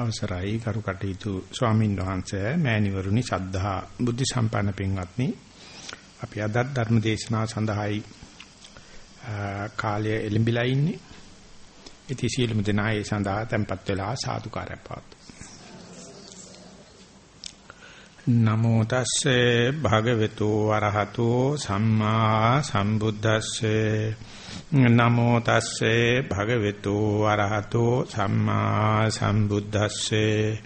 අවසරයි. කරු කටයුතු ස්වාමින් වහන්සේ මෑණිවරුනි සද්ධා බුද්ධ සම්පන්න පින්වත්නි. අපි අද ධර්ම දේශනාව සඳහායි කාලය එළඹිලා ඉන්නේ. ඉතින් සියලුම දෙනා ඒ සඳහා tempත් වෙලා සාදුකාරය පාතු නමෝ තස්සේ භගවතු වරහතෝ සම්මා සම්බුද්දස්සේ. නමෝ තස්සේ භගවතු වරහතෝ සම්මා සම්බුද්දස්සේ.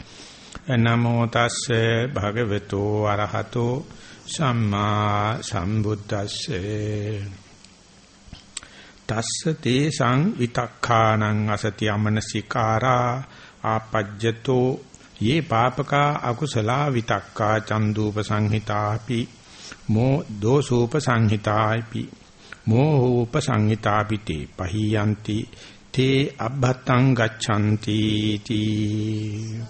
නමෝ තස්සේ භගවතු වරහතෝ සම්මා සම්බුද්දස්සේ. තස්ස තේසං විතක්ඛානං අසති අමනසිකාරා ආපජ්ජතෝ යේ පාපකා අකුසලා විතක්කා චන්දුප සංහිතාපි. මෝ දෝසූප සංහිතාපි. මෝහූප සංහිතාපිතේ පහියන්ති තේ අබ්බත්තං ගච්ඡanti තී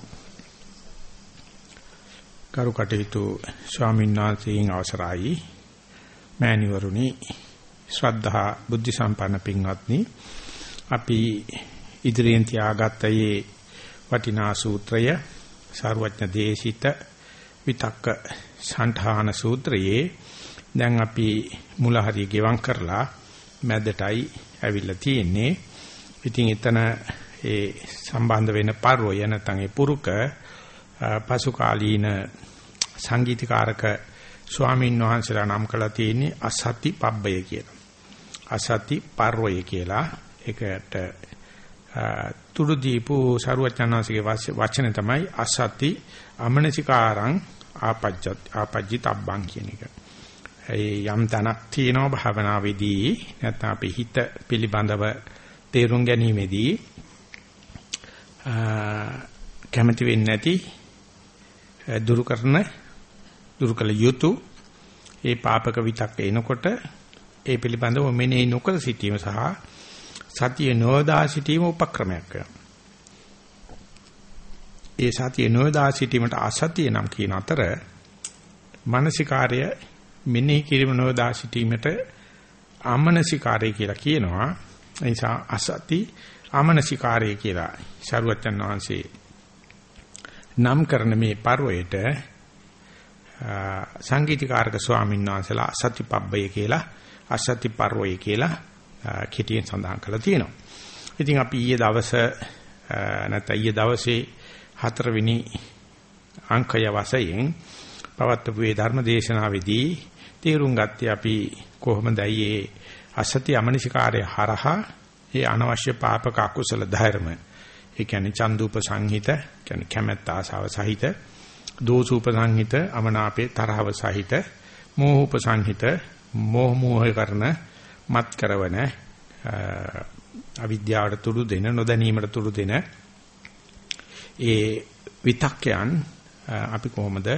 කරුකටේතු ස්වාමීන් වහන්සේගෙන් අවසරයි. මෑණිවරුනි ශ්‍රද්ධා බුද්ධ සම්පන්න පින්වත්නි අපි ඉදිරියෙන් තියාගත්තයේ වටිනා සූත්‍රය සාරවත්න දේශිත විතක්ක සංඨාන සූත්‍රයේ දැන් අපි මුල හරිය ගෙවම් කරලා මැදටයි ඇවිල්ලා තියෙන්නේ. ඉතින් එතන ඒ සම්බන්ධ වෙන පරෝය නැත්නම් ඒ පුරුක පසු කාලීන සංගීතකාරක ස්වාමීන් වහන්සේලා නම් කළා තියෙන්නේ අසති පබ්බය කියලා. අසති පරෝය කියලා ඒකට තුඩු දීපු සරුවචනාංශගේ වචන තමයි අසති අමනසිකාරං ආපජ්ජත් ආපජ්ජිතබ්බං කියන එක. ඒ යම් තනක් තියෙනවා භාවනාවේදී නැත්නම් අපි හිත පිළිබඳව තේරුම් ගැනීමේදී කැමති වෙන්නේ නැති දුරු කරන දුරු කළ යුතු ඒ පාපක විතක් එනකොට ඒ පිළිබඳව මෙනෙහි නොකර සිටීම සහ සතිය නොදා සිටීම උපක්‍රමයක් වෙනවා. ඒ සතිය නොදා සිටීමට අසතිය නම් කියන අතර මානසිකාර්ය මෙනෙහි කිරීම නොදා සිටීමට ආමනසිකාරය කියලා කියනවා. ඒ නිසා අසති ආමනසිකාරය කියලා ශරුවචන් වහන්සේ නම් කරන මේ පර්වයට සංගීතකාරක ස්වාමීන් වහන්සේලා අසතිපබ්බය කියලා අසති පර්වය කියලා කෙටියෙන් සඳහන් කරලා තියෙනවා. ඉතින් අපි ඊයේ දවස නැත්නම් ඊයේ දවසේ හතරවෙනි අංකය වශයෙන් පවත්වපු මේ ධර්ම දේශනාවේදී තේරුම් ගත්තේ අපි කොහොමදයි මේ අසති අමනිසිකාරය හරහා ඒ අනවශ්‍ය පාපක අකුසල ධර්ම. ඒ කියන්නේ චන්දුප සංහිත කියන්නේ කැමැත්ත ආසාව සහිත දෝසුප සංහිත අමනාපේ තරහව සහිත මෝහූප සංහිත මෝහ මෝහ කරන මත් කරවන අවිද්‍යාවට තුඩු දෙන නොදැනීමට තුඩු දෙන ඒ විතක්යන් අපි කොහොමද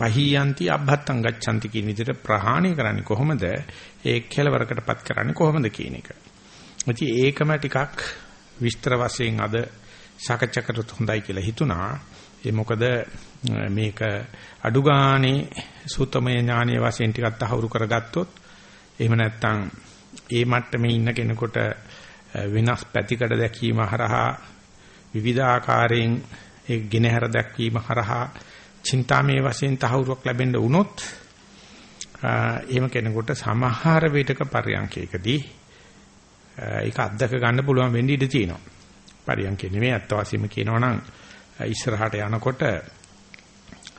පහියන්ති අබ්බත්තං ගච්ඡanti කියන විදිහට ප්‍රහාණය කරන්නේ කොහොමද ඒ කෙලවරකටපත් කරන්නේ කොහොමද කියන එක. ඉතින් ඒකම ටිකක් විස්තර වශයෙන් අද සාකච්ඡා කරත් හොඳයි කියලා හිතුණා. ඒ මොකද මේක අඩු ගානේ සූතමය ඥානීය වශයෙන් ටිකක් තහවුරු කරගත්තොත් එහෙම නැත්නම් ඒ මට්ටමේ ඉන්න කෙනෙකුට වෙනස් පැතිකඩ දැකීම හරහා විවිධාකාරයෙන් ඒ ගෙනහැර දැක්වීම හරහා චින්තාමේ වශයෙන් තහවුරුවක් ලැබෙන්න වුණොත් එහෙම කෙනෙකුට සමහර විටක පරියන්කේකදී ඒක අත්දක ගන්න පුළුවන් වෙන්න ඉඩ තියෙනවා. පරියන්කේ නෙමෙයි අත්ත වශයෙන්ම කියනවා නම් ඉස්සරහට යනකොට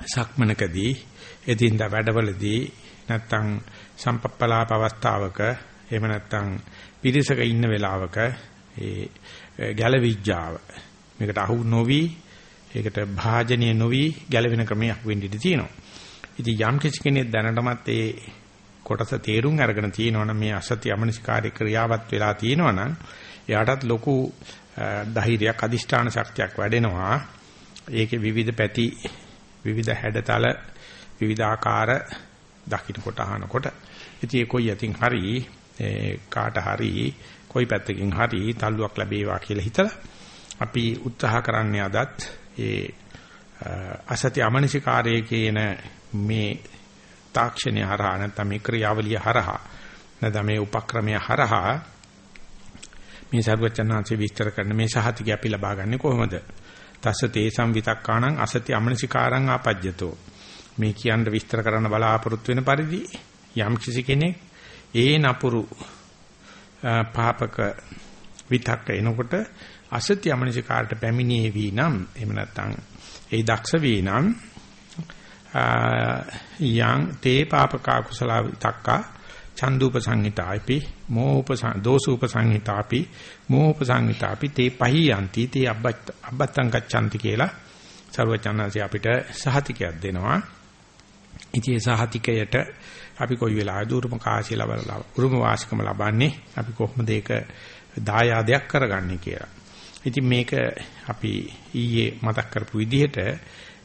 සක්මනකදී එදින්දා වැඩවලදී නැත්තම් සම්පප්පලාප අවස්ථාවක එහෙම නැත්තම් පිරිසක ඉන්න වෙලාවක ඒ ගැලවිඥාව මේකට අහු නොවි ඒකට භාජනීය නොවි ගැලවෙන ක්‍රමයක් වෙන්න ඉඩ තියෙනවා. ඉතින් යම් කිසි කෙනෙක් දැනටමත් ඒ කොටස තේරුම් අරගෙන තියෙනවනම් මේ අසත්‍ය අමනසිකාරී ක්‍රියාවත් වෙලා තියෙනවනම් එයාටත් ලොකු ධෛර්යයක් අදිෂ්ඨාන ශක්තියක් වැඩෙනවා. ඒකේ විවිධ පැති විවිධ හැඩතල විවිධ ආකාර දකින්නකොට අහනකොට ඉතින් ඒ කොයි යතින් හරි කාට හරි කොයි පැත්තකින් හරි තල්ලුවක් ලැබේවා කියලා හිතලා අපි උත්සාහ කරන්නේ අදත් ඒ අසත්‍ය අමනසිකාරයේ කියන මේ තාක්ෂණය හරහා නැත්නම් මේ ක්‍රියාවලිය හරහා නැත්නම් මේ උපක්‍රමය හරහා මේ සර්වචන්නාංශේ විස්තර කරන මේ සහතික අපි ලබා ගන්නේ කොහොමද? තස්ස තේසම් විතක්කාණං අසති අමනසිකාරං ආපජ්‍යතෝ. මේ කියන්න විස්තර කරන්න බලාපොරොත්තු වෙන පරිදි යම් කිසි කෙනෙක් ඒ නපුරු පාපක විතක්ක එනකොට අසත්‍ය අමනසිකාරට පැමිණේ වී නම් එහෙම නැත්නම් ඒ දක්ෂ වී නම් යං තේ පාපකා කුසල විතක්කා චන්දුප සංහිතාපි මෝප දෝසුප සංහිතාපි මෝප සංහිතාපි තේ පහියන්ති තේ අබ්බත් අබ්බත්තං ගච්ඡanti කියලා සර්වචනන්සේ අපිට සහතිකයක් දෙනවා. ඉතින් ඒ සහතිකයට අපි කොයි වෙලාවද උරුම කාසිය ලබලා උරුම වාසිකම ලබන්නේ අපි කොහොමද ඒක දායාදයක් කරගන්නේ කියලා. ඉතින් මේක අපි ඊයේ මතක් කරපු විදිහට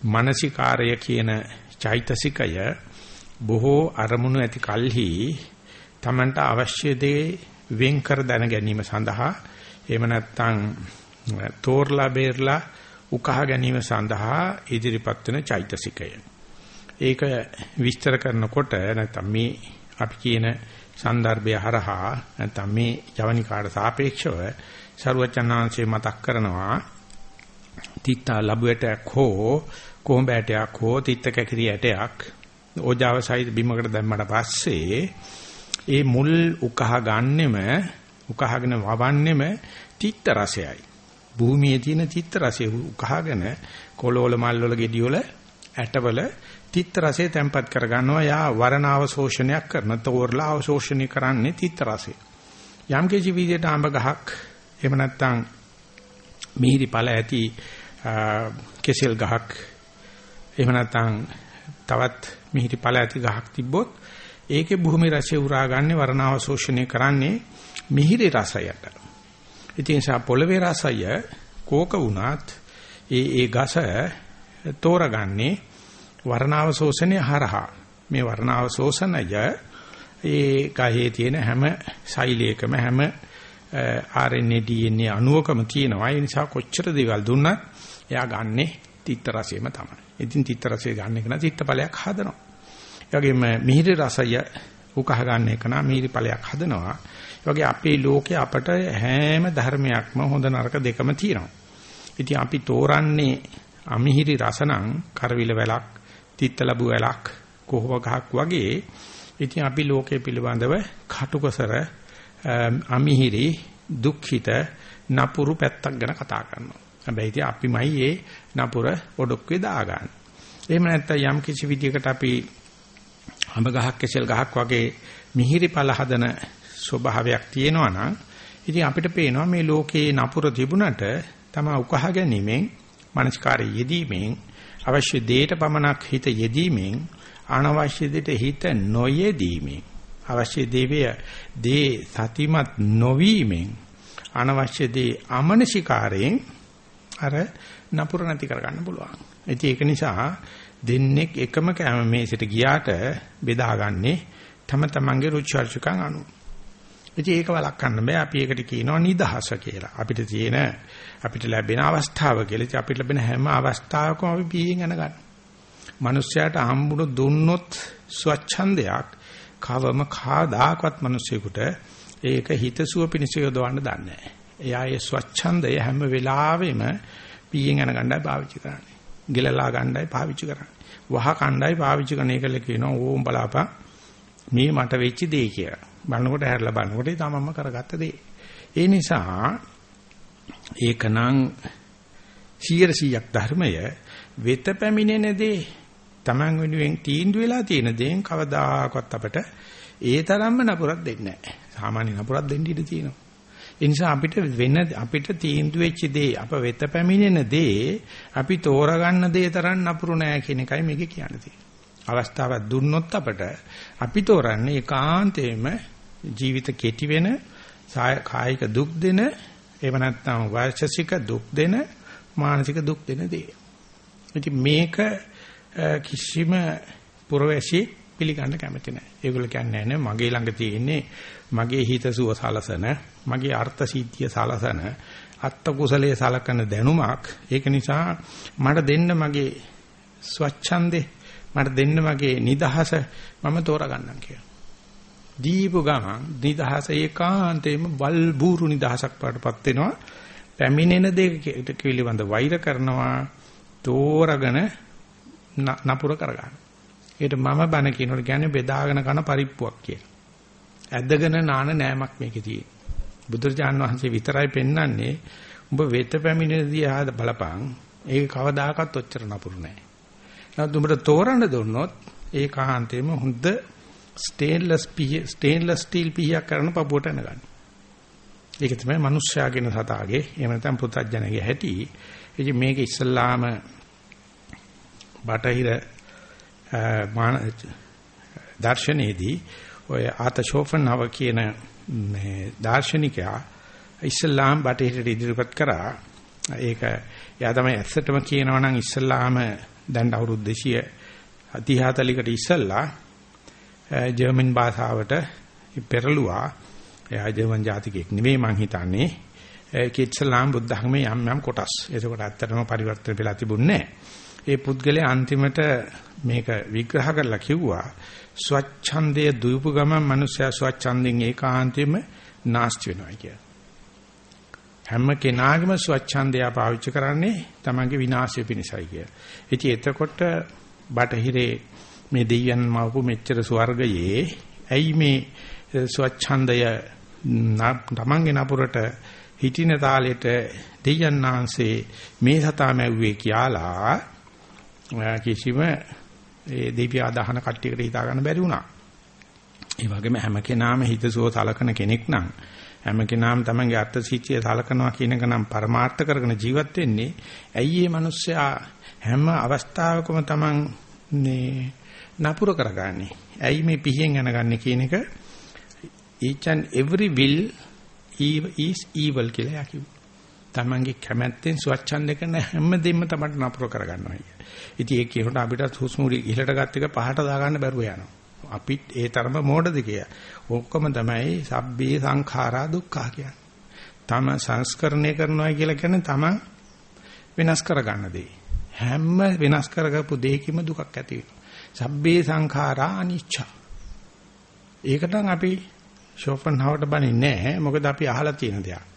මානසිකාර්ය කියන චෛතසිකය බොහෝ අරමුණු ඇති කල්හි තමන්ට අවශ්‍ය දේ වෙන් කර දැන ගැනීම සඳහා එහෙම නැත්නම් තෝරලා බේරලා උකහා ගැනීම සඳහා ඉදිරිපත් වෙන චෛතසිකය. ඒක විස්තර කරනකොට නැත්නම් මේ අපි කියන සන්දර්භය හරහා නැත්නම් මේ ජවනිකාට සාපේක්ෂව ਸਰුවචනාංශේ මතක් කරනවා තිත්තා ලැබුවටක් හෝ කොඹෑටයක් හෝ තිත්ත කැකිරි ඇටයක් ඕජාව සහිත බිමකට දැම්මට පස්සේ ඒ මුල් උකහා ගන්නෙම උකහාගෙන වවන්නෙම තිත්ත රසයයි. භූමියේ තියෙන තිත්ත රසය උකහාගෙන කොළවල මල්වල ගෙඩිවල ඇටවල තිත්ත රසය තැම්පත් කර ගන්නවා. යා වරණාව ශෝෂණයක් කරන තෝරලා අවශෝෂණය කරන්නේ තිත්ත රසය. යම් කිසි විදිහට ආඹ ගහක් එහෙම නැත්නම් මිහිරි ඵල ඇති කෙසෙල් ගහක් එහෙම නැත්නම් තවත් මිහිරි ඵල ඇති ගහක් තිබ්බොත් ඒකේ භූමි රසය උරාගන්නේ වර්ණාව ශෝෂණය කරන්නේ මිහිරි රසයට. ඉතින් සා පොළවේ රසය කෝක වුණත් ඒ ඒ ගස තෝරගන්නේ වර්ණාව ශෝෂණය හරහා. මේ වර්ණාව ශෝෂණය ඒ ගහේ තියෙන හැම ශෛලයකම හැම RNA DNA අණුවකම තියෙනවා. ඒ නිසා කොච්චර දේවල් දුන්නත් එයා ගන්නෙ තිත්ත රසයම තමයි. ඉතින් තිත්ත රසය ගන්න එක නම් තිත්තඵලයක් හදනවා. ඒ වගේම මිහිරි රසය උකහ ගන්න එක නම් මිහිරි ඵලයක් හදනවා. ඒ වගේ අපේ ලෝකේ අපට හැම ධර්මයක්ම හොඳ නරක දෙකම තියෙනවා. ඉතින් අපි තෝරන්නේ අමිහිරි රසණං කරවිල වැලක්, තිත්ත ලැබු වැලක්, කොහොව ගහක් වගේ. ඉතින් අපි ලෝකයේ පිළිබඳව කටුකසර අමිහිරි දුක්ඛිත නපුරු පැත්තක් ගැන කතා කරනවා. හැබැයි ඉතින් අපිමයි ඒ නපුර ඔඩොක්කේ දාගන්නේ. එහෙම නැත්නම් යම් කිසි විදියකට අපි අඹ ගහක් කෙසෙල් ගහක් වගේ මිහිරි පළ හදන ස්වභාවයක් තියෙනවා නම් ඉතින් අපිට පේනවා මේ ලෝකේ නපුර තිබුණට තම උකහා ගැනීමෙන් මනස්කාරය යෙදීමෙන් අවශ්‍ය දේට පමණක් හිත යෙදීමෙන් අනවශ්‍ය දෙයට හිත නොයෙදීමෙන් අවශ්‍ය දේවය දේ සතිමත් නොවීමෙන් අනවශ්‍ය දේ අමනසිකාරයෙන් අර නපුර නැති කරගන්න පුළුවන්. ඒක නිසා දෙන්නෙක් එකම කැම මේසෙට ගියාට බෙදාගන්නේ තම තමන්ගේ රුචි අරුචිකම් අනුව. ඉතින් ඒක වළක්වන්න බෑ. අපි ඒකට කියනවා නිදහස කියලා. අපිට තියෙන අපිට ලැබෙන අවස්ථාව කියලා. ඉතින් අපිට ලැබෙන හැම අවස්ථාවකම අපි පියෙන් යන ගන්න. මිනිස්යාට හම්බුණු දුන්නොත් ස්වච්ඡන්දයක් කවම කාදාකවත් මිනිසෙකුට ඒක හිතසුව පිණිස යොදවන්න දන්නේ නැහැ. එයා ඒ ස්වච්ඡන්දය හැම වෙලාවෙම පියෙන් යන ගණ්ඩායි පාවිච්චි කරන්නේ. ගිලලා ගණ්ඩායි පාවිච්චි කරන්නේ. වහ කණ්ඩායි පාවිච්චි කරන එකල කියනවා ඕම් බලාපන් මේ මට වෙච්ච දේ කියලා. බලනකොට හැරලා බලනකොට ඒ තමන්ම කරගත්ත දේ. ඒ නිසා ඒකනම් 100ක් ධර්මය වෙත පැමිණෙන දේ තමන් වෙනුවෙන් තීන්දුව වෙලා තියෙන දේෙන් කවදාකවත් අපට ඒ තරම්ම නපුරක් දෙන්නේ නැහැ. සාමාන්‍ය නපුරක් දෙන්න ඉඩ තියෙනවා. ඒ නිසා අපිට වෙන අපිට තීන්දුව වෙච්ච දේ අප වෙත පැමිණෙන දේ අපි තෝරගන්න දේ තරම් නපුරු නෑ කියන එකයි මේකේ කියන්න තියෙන්නේ. අවස්ථාවක් දුන්නොත් අපට අපි තෝරන්නේ ඒකාන්තයෙන්ම ජීවිත කෙටි වෙන කායික දුක් දෙන එහෙම නැත්නම් වාචසික දුක් දෙන මානසික දුක් දෙන දේ. ඉතින් මේක කිසිම පුරවැසි පිළිගන්න කැමති නැහැ. ඒගොල්ලෝ කියන්නේ නැහැ මගේ ළඟ තියෙන්නේ මගේ හිතසුව සලසන, මගේ අර්ථ සිද්ධිය සලසන, අත්ත කුසලයේ සලකන දැනුමක්. ඒක නිසා මට දෙන්න මගේ ස්වච්ඡන්දේ, මට දෙන්න මගේ නිදහස මම තෝරා ගන්නම් කියලා. දීපු ගමන් නිදහස ඒකාන්තයෙන්ම වල් බూరు නිදහසක් පාටපත් වෙනවා. පැමිණෙන දෙයකට පිළිබඳ වෛර කරනවා තෝරගෙන නපුර කරගන්න. ඒකට මම බන කියනකොට කියන්නේ බෙදාගෙන කන පරිප්පුවක් කියලා. ඇදගෙන නාන නෑමක් මේකේ තියෙන්නේ. බුදුරජාන් වහන්සේ විතරයි පෙන්වන්නේ උඹ වෙත පැමිණෙනදී ආද බලපං ඒක කවදාකවත් ඔච්චර නපුරු නෑ. නමුත් උඹට තෝරන්න දුන්නොත් ඒ කාන්තේම හොඳ ස්ටේන්ලස් පී ස්ටේන්ලස් ස්ටීල් පීයක් කරන පපුවට එනගන්න. ඒක තමයි මිනිස්යාගෙන සතාගේ එහෙම නැත්නම් පුතත්ජනගේ හැටි. ඉතින් මේක ඉස්සල්ලාම බටහිර දර්ශනයේදී ඔය ආතෂෝෆන්ව කියන මේ දාර්ශනිකයා ඉස්ලාම් බටහිරට ඉදිරිපත් කරා. ඒක එයා තමයි ඇත්තටම කියනවා නම් ඉස්ලාම දැන් අවුරුදු 200 අතිහාතලිකට ඉස්සල්ලා ජර්මන් භාෂාවට පෙරළුවා. එයා ජර්මන් ජාතිකයෙක් නෙවෙයි මං හිතන්නේ. ඒක ඉස්ලාම් බුද්ධ ධර්මයේ යම් යම් කොටස්. ඒකකට ඇත්තටම පරිවර්තන වෙලා තිබුණේ ඒ පුද්ගලයා අන්තිමට මේක විග්‍රහ කරලා කිව්වා ස්වච්ඡන්දය දුවපු ගමන් මිනිස්සයා ස්වච්ඡන්දෙන් ඒකාන්තයෙන්ම නාස්ති වෙනවා කියලා. හැම කෙනාගේම ස්වච්ඡන්දය පාවිච්චි කරන්නේ තමන්ගේ විනාශය පිණිසයි කියලා. ඉතින් එතකොට බටහිරේ මේ දෙයයන් මවපු මෙච්චර ස්වර්ගයේ ඇයි මේ ස්වච්ඡන්දය තමන්ගේ නපුරට හිටින තාලෙට දෙයයන් ආංශේ මේ සතා මැව්වේ කියලා කිසිම ඒ දෙවිය අදහන කට්ටියකට හිතා ගන්න බැරි වුණා. ඒ වගේම හැම කෙනාම හිතසුව සලකන කෙනෙක් නම් හැම කෙනාම තමන්ගේ අර්ථ සිත්‍ය සලකනවා කියන එක නම් පරමාර්ථ කරගෙන ජීවත් වෙන්නේ ඇයි මේ මිනිස්සයා හැම අවස්ථාවකම තමන් මේ නපුර කරගන්නේ? ඇයි මේ පිහියෙන් යනගන්නේ කියන එක? Each and every will is evil කියලා යකිව්වා තමන්ගේ කැමැත්තෙන් ස්වච්ඡන්ද කරන හැම දෙයක්ම තමයි නපුර කරගන්නවා කිය. ඉතින් ඒක කියනකොට අපිට හුස්ම ඉහළට ගත් එක පහට දාගන්න බැරුව යනවා. අපිත් ඒ තරම මෝඩද කිය. ඔක්කොම තමයි සබ්බේ සංඛාරා දුක්ඛා කියන්නේ. තම සංස්කරණය කරනවා කියලා කියන්නේ තමන් වෙනස් කරගන්න දේ. හැම වෙනස් කරගපු දෙයකින්ම දුකක් ඇති වෙනවා. සබ්බේ සංඛාරා අනිච්චා. ඒකට අපි ෂෝපන්හාවට බණින්නේ නැහැ. මොකද අපි අහලා තියෙන දෙයක්.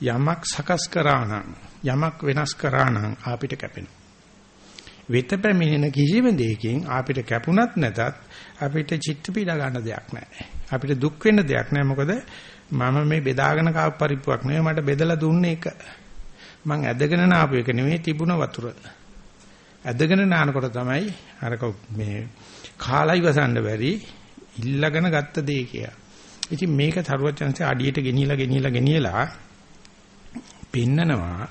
යමක් සකස් කරා නම් යමක් වෙනස් කරා නම් අපිට කැපෙනවා. වෙත පැමිණෙන කිසිම දෙයකින් අපිට කැපුණත් නැතත් අපිට චිත්ත පීඩා ගන්න දෙයක් නැහැ. අපිට දුක් වෙන්න දෙයක් නැහැ. මොකද මම මේ බෙදාගෙන කාප පරිප්පුවක් නෙවෙයි මට බෙදලා දුන්නේ එක. මං ඇදගෙන නාපු එක නෙවෙයි තිබුණ වතුර. ඇදගෙන නානකොට තමයි අර මේ කාලයි වසන්න බැරි ඉල්ලගෙන ගත්ත දේ කියා. ඉතින් මේක තරුවචන්සේ අඩියට ගෙනියලා ගෙනියලා ගෙනියලා පෙන්නනවා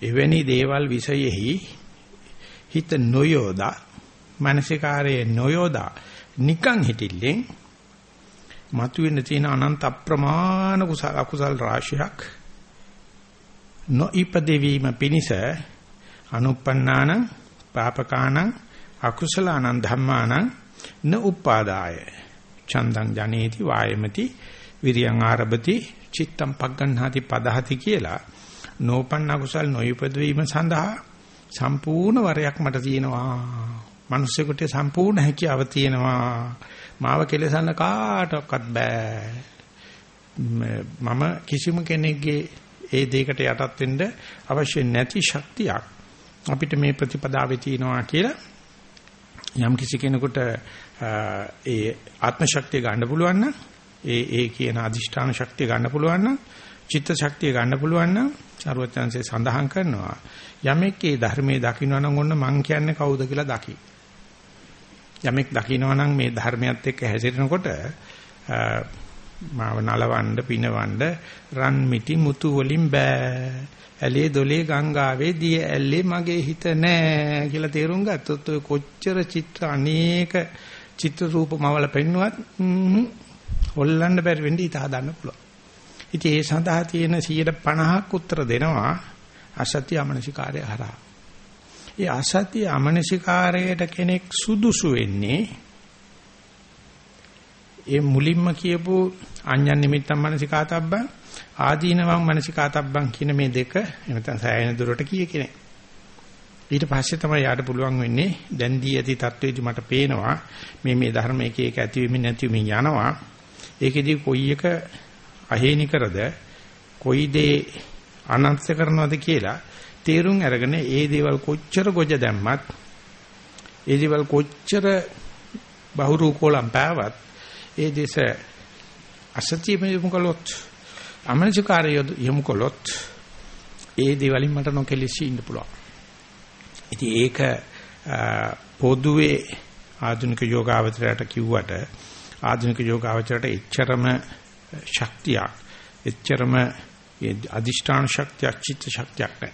එවැනි දේවල් විශයෙහි හිත නොයෝදා මානසිකාරයේ නොයෝදා නිකන් හිටිල්ලෙන් මතුවෙන්න තියෙන අනන්ත අප්‍රමාණ කුසල අකුසල් රාශියක් නොඉපදෙවීම පිණිස අනුප්පන්නාන පාපකානං අකුසලානං ධම්මානං න උපාදාය. චන්දං ජනේති වායමති විරියං ආරභති චිත්තම් පග්ගණ්හාති පදහති කියලා නෝපන්න කුසල් නොයිපද වීම සඳහා සම්පූර්ණ වරයක් මට තියෙනවා. මිනිස්සුන්ට සම්පූර්ණ හැකියාව තියෙනවා. මාව කෙලසන්න කාටවත් බෑ. මම කිසිම කෙනෙක්ගේ ඒ දෙයකට යටත් වෙන්න අවශ්‍ය නැති ශක්තියක් අපිට මේ ප්‍රතිපදාවේ තියෙනවා කියලා යම් කිසි කෙනෙකුට ඒ ආත්ම ශක්තිය ගන්න පුළුවන් නම් ඒ ඒ කියන අදිෂ්ඨාන ශක්තිය ගන්න පුළුවන් නම් චිත්ත ශක්තිය ගන්න පුළුවන් නම් චරවචන්සේ සඳහන් කරනවා යමෙක් ඒ ධර්මයේ දකින්න නම් ඔන්න මං කියන්නේ කවුද කියලා දකි. යමෙක් දකින්නවා නම් මේ ධර්මයත් එක්ක හැසිරෙනකොට මාව නලවන්න පිනවන්න රන් මිටි මුතු වලින් බෑ. ඇලේ දොලේ ගංගාවේ දිය ඇල්ලේ මගේ හිත නෑ කියලා තේරුම් ගත්තොත් ඔය කොච්චර චිත්‍ර අනේක චිත්‍ර රූපමවල පෙන්නුවත් හොල්ලන්න බැරි වෙන්න ඉත හදන්න පුළුවන්. ඉතින් ඒ සඳහා තියෙන 150ක් උත්තර දෙනවා අසත්‍ය අමනසිකාරය හරහා. ඒ අසත්‍ය අමනසිකාරයට කෙනෙක් සුදුසු වෙන්නේ ඒ මුලින්ම කියපු අඤ්ඤන් නිමිත්තම් මනසිකාතබ්බං ආදීනවම් මනසිකාතබ්බං කියන මේ දෙක එනතන සෑහෙන දුරට කිය කෙනෙක්. ඊට පස්සේ තමයි යාට පුළුවන් වෙන්නේ දැන් දී ඇති தത്വෙදි මට පේනවා මේ මේ ධර්ම එක එක ඇතිවීම නැතිවීම යනවා. ඒකෙදී කොයි එක අහේනි කරද කොයි දේ අනන්ත කරනවද කියලා තේරුම් අරගෙන ඒ දේවල් කොච්චර ගොජ දැම්මත් ඒ දේවල් කොච්චර බහුරු කොලම් පෑවත් ඒ දේශ අසතිය යොමු කළොත් අමනසිකාරය යොමු කළොත් ඒ දේවලින් මට නොකෙලිසි ඉන්න පුළුවන්. ඉතින් ඒක පොදුවේ ආධුනික යෝගාවචරයට කිව්වට ආධුනික යෝගාවචරයට එච්චරම ශක්තියක් එච්චරම අදිෂ්ඨාන ශක්තියක් චිත්ත ශක්තියක් නැහැ.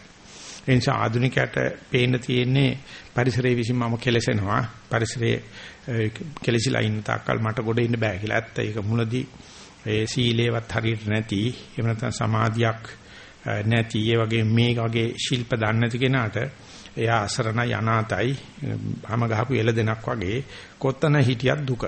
ඒ නිසා ආධුනිකයට පේන්න තියෙන්නේ පරිසරයේ විසින් මම කෙලසෙනවා පරිසරයේ කෙලසිලා ඉන්න තාක්කල් මට ගොඩ ඉන්න බෑ කියලා. ඇත්ත ඒක මුලදී ඒ සීලේවත් හරියට නැති එහෙම නැත්නම් සමාධියක් නැති ඒ වගේ මේ වගේ ශිල්ප දන්නේ නැති කෙනාට එයා අසරණයි අනාතයි හැම ගහපු එළදෙනක් වගේ කොත්තන හිටියත් දුක.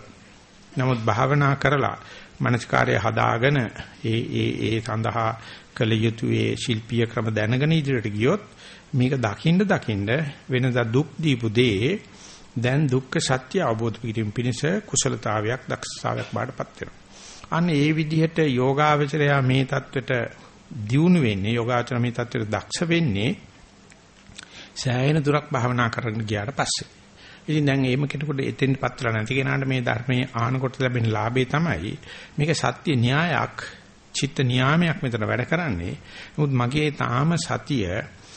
නමුත් භාවනා කරලා මනස්කාරය හදාගෙන ඒ ඒ ඒ සඳහා කළ යුතු ඒ ශිල්පීය ක්‍රම දැනගෙන ඉදිරියට ගියොත් මේක දකින්න දකින්න වෙනදා දුක් දීපු දේ දැන් දුක්ඛ සත්‍ය අවබෝධ කිරීම පිණිස කුසලතාවයක් දක්ෂතාවයක් බාටපත් වෙනවා. අන්න ඒ විදිහට යෝගාවචරය මේ தത്വෙට දියුණු වෙන්නේ යෝගාචර මේ தത്വෙට දක්ෂ වෙන්නේ සෑහෙන දුරක් භාවනා කරන්න ගියාට පස්සේ. ඉතින් දැන් එහෙම කෙනෙකුට එතෙන් පත්‍රලා නැති කෙනාට මේ ධර්මයේ ආනකොට ලැබෙන ලාභේ තමයි මේක සත්‍ය න්‍යායක් චිත්ත නියාමයක් මෙතන වැඩ කරන්නේ. නමුත් මගේ තාම සතිය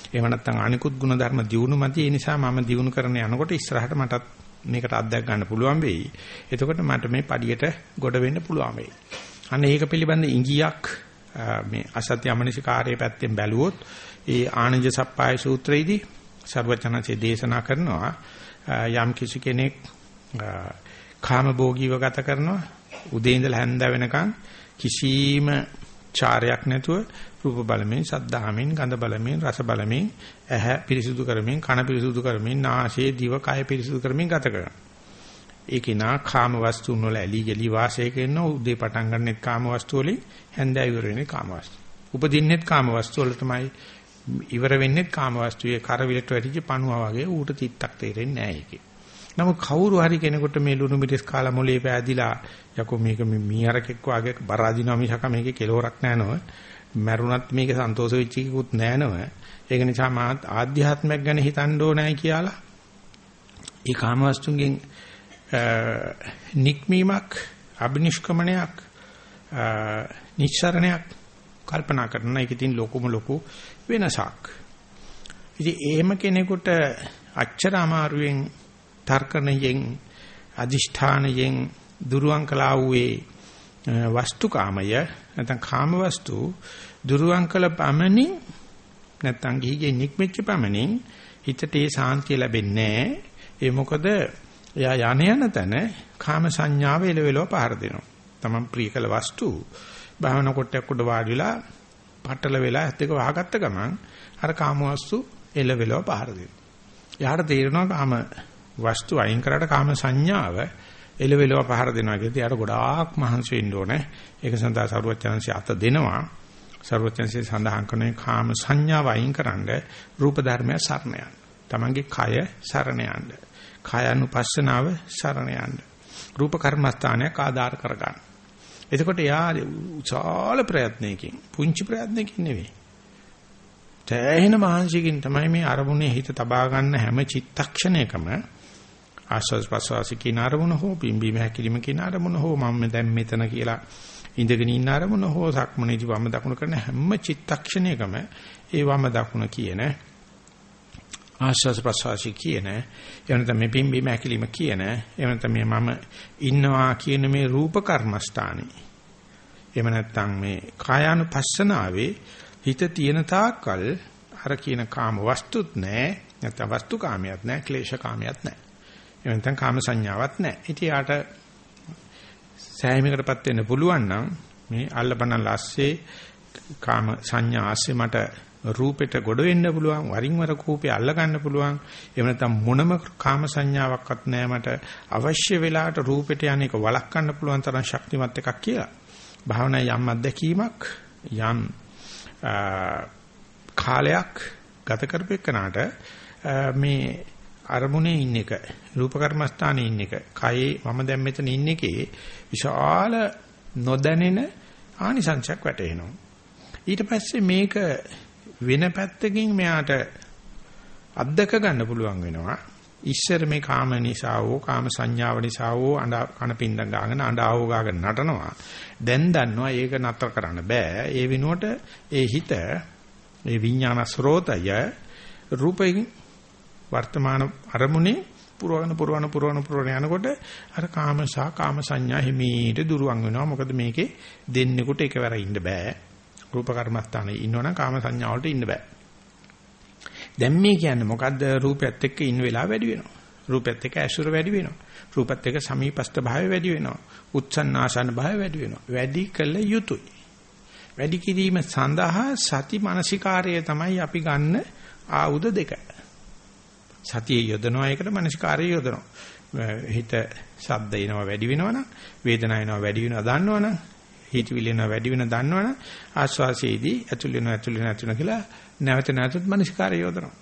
එහෙම නැත්නම් අනිකුත් ගුණ ධර්ම දියුණු මැදි ඒ නිසා මම දියුණු කරන යනකොට ඉස්සරහට මටත් මේකට අත්දැක ගන්න පුළුවන් වෙයි. එතකොට මට මේ පඩියට ගොඩ වෙන්න පුළුවන් වෙයි. අන්න ඒක පිළිබඳ ඉඟියක් මේ අසත්‍ය අමනිසිකාරයේ පැත්තෙන් බැලුවොත් ඒ ආනන්ද සප්පාය සූත්‍රයේදී සර්වචනසේ දේශනා කරනවා යම් කිසි කෙනෙක් කාමභෝගීව ගත කරනවා උදේ ඉඳලා හැන්ද වෙනකන් කිසිම චාරයක් නැතුව රූප බලමින් සද්ධාමින් ගඳ බලමින් රස බලමින් ඇහැ පිරිසුදු කරමින් කන පිරිසුදු කරමින් නාසය දිව කය පිරිසුදු කරමින් ගත කරනවා. ඒකේ නා කාම වස්තුන් වල ඇලි ගලි වාසය කරන උදේ පටන් ගන්නෙත් කාම වස්තු වලින් හැන්දෑ ඉවර වෙන්නේ කාම වස්තු. උපදින්නෙත් කාම වස්තු වල තමයි ඉවර වෙන්නේ කාම වස්තුවේ කරවිලට වැටිච්ච පණුවා වගේ ඌට තිත්තක් තේරෙන්නේ නැහැ ඒකේ. නමුත් කවුරු හරි කෙනෙකුට මේ ලුණු මිරිස් කාලා මොලේ පෑදිලා යකෝ මේක මීහරකෙක් වගේ බර අදිනවා මිසක මේකේ කෙලවරක් නැනව. මරුණත් මේක සන්තෝෂ වෙච්ච එකකුත් නැනව. ඒක නිසා මාත් ආධ්‍යාත්මයක් ගැන හිතන්න ඕනයි කියලා. ඒ කාම වස්තුන්ගෙන් නික්මීමක් අබිනිෂ්ක්‍මණයක් නිස්සරණයක් කල්පනා කරන එක ඉතින් ලොකුම ලොකු වෙනසක්. ඉතින් එහෙම කෙනෙකුට අච්චර අමාරුවෙන් තර්කණයෙන් අදිෂ්ඨානයෙන් දුරුවන් කළා වූයේ වස්තුකාමය නැත්නම් කාම වස්තු දුරුවන් කළ පමණින් නැත්නම් ගිහිගේ නික්මෙච්ච පමණින් හිතට ඒ සාන්තිය ලැබෙන්නේ ඒ මොකද එයා යන යන තැන කාම සංඥාව එලවෙලව පහර දෙනවා. තමන් ප්‍රිය කළ වස්තු භාවනා කොටයක් උඩ වාඩි පටල වෙලා ඇස් දෙක වහගත්ත ගමන් අර කාමවස්තු එළවෙලව පහර දෙනවා. යාට තේරෙනවා කාම වස්තු අයින් කරාට කාම සංඥාව එළවෙලව පහර දෙනවා කියද්දී යාට ගොඩාක් මහන්සි වෙන්න ඕනේ. ඒක සඳහා සරුවචනංශය අත දෙනවා. සරුවචනංශය සඳහන් කරන්නේ කාම සංඥාව අයින් කරන්ඩ රූප ධර්මය සරණ යන්න. Tamange කය සරණ යන්න. කායानुපස්සනාව සරණ යන්න. රූප කර්මස්ථානයක් ආදාර කරගන්න. එතකොට යා උචාල ප්‍රයත්නයකින් පුංචි ප්‍රයත්නයකින් නෙවෙයි. තෑහෙන මහන්සියකින් තමයි මේ අරමුණේ හිත තබා ගන්න හැම චිත්තක්ෂණයකම ආස්වාද ප්‍රසවාස කියන අරමුණ හෝ පිම්බීම හැකිලිම කියන අරමුණ හෝ මම දැන් මෙතන කියලා ඉඳගෙන ඉන්න අරමුණ හෝ සක්මනේදී වම දකුණ කරන හැම චිත්තක්ෂණයකම ඒ වම දකුණ කියන ආස්වාද ප්‍රසවාස කියන එවනත මේ පිම්බීම හැකිලිම කියන එවනත මේ මම ඉන්නවා කියන මේ රූප කර්මස්ථානේ එහෙම නැත්නම් මේ කායානුපස්සනාවේ හිත තියෙන තාක්කල් අර කියන කාම වස්තුත් නැහැ නැත්නම් වස්තු කාමයක් නැහැ ක්ලේශ කාමයක් නැහැ එහෙම නැත්නම් කාම සංඥාවක් නැහැ. ඉතින් යාට සෑහීමකටපත් වෙන්න පුළුවන් නම් මේ අල්ලපන ලස්සේ කාම සංඥා ආස්සේ මට රූපෙට ගොඩ වෙන්න පුළුවන් වරින් වර කූපේ අල්ල ගන්න පුළුවන්. එහෙම නැත්නම් මොනම කාම සංඥාවක්වත් නැහැ මට. අවශ්‍ය වෙලාවට රූපෙට යන්නේක වළක්වන්න පුළුවන් තරම් ශක්තිමත් එකක් කියලා. භාවනා යම් අත්දැකීමක් යම් කාලයක් ගත කරපෙන්නාට මේ අරමුණේ ඉන්න එක රූප කර්මස්ථානයේ ඉන්න එක කයේ මම දැන් මෙතන ඉන්න එකේ විශාල නොදැනෙන ආනිසංශයක් වැටෙනවා. ඊට පස්සේ මේක වෙන පැත්තකින් මෙයාට අත්දක ගන්න පුළුවන් වෙනවා. ඉස්සර මේ කාම නිසා හෝ කාම සංඥාව නිසා හෝ අඬ කන පින්දම් ගාගෙන අඬාවෝ ගාගෙන නටනවා. දැන් දන්නවා ඒක නතර කරන්න බෑ. ඒ වෙනුවට ඒ හිත ඒ විඥාන ස්රෝතය රූපයෙන් වර්තමාන අරමුණේ පුරවන පුරවන පුරවන පුරවන යනකොට අර කාම සහ කාම සංඥා හිමීට දුරවන් වෙනවා. මොකද මේකේ දෙන්නෙකුට එකවර ඉන්න බෑ. රූප කර්මස්ථානේ ඉන්නවනම් කාම සංඥා වලට ඉන්න බෑ. දැන් මේ කියන්නේ මොකද්ද රූපයත් එක්ක ඉන්න වෙලාව වැඩි වෙනවා. රූපයත් එක්ක ඇසුර වැඩි වෙනවා. රූපත් එක්ක සමීපස්ත භාවය වැඩි වෙනවා. උත්සන්නාසන භාවය වැඩි වෙනවා. වැඩි කළ යුතුයි. වැඩි කිරීම සඳහා සති මානසිකාර්යය තමයි අපි ගන්න ආයුධ දෙක. සතිය යොදනවා එකට මානසිකාර්යය යොදනවා. හිත ශබ්ද එනවා වැඩි වෙනවනම් වේදනාව එනවා වැඩි වෙනවා දන්නවනම් හිතවිලි එනවා වැඩි වෙන දන්නවනම් ආස්වාසයේදී ඇතුල් වෙනවා ඇතුල් වෙනවා ඇතුල් වෙනවා කියලා නැවත නැවතත් මනස්කාරය යොදනවා.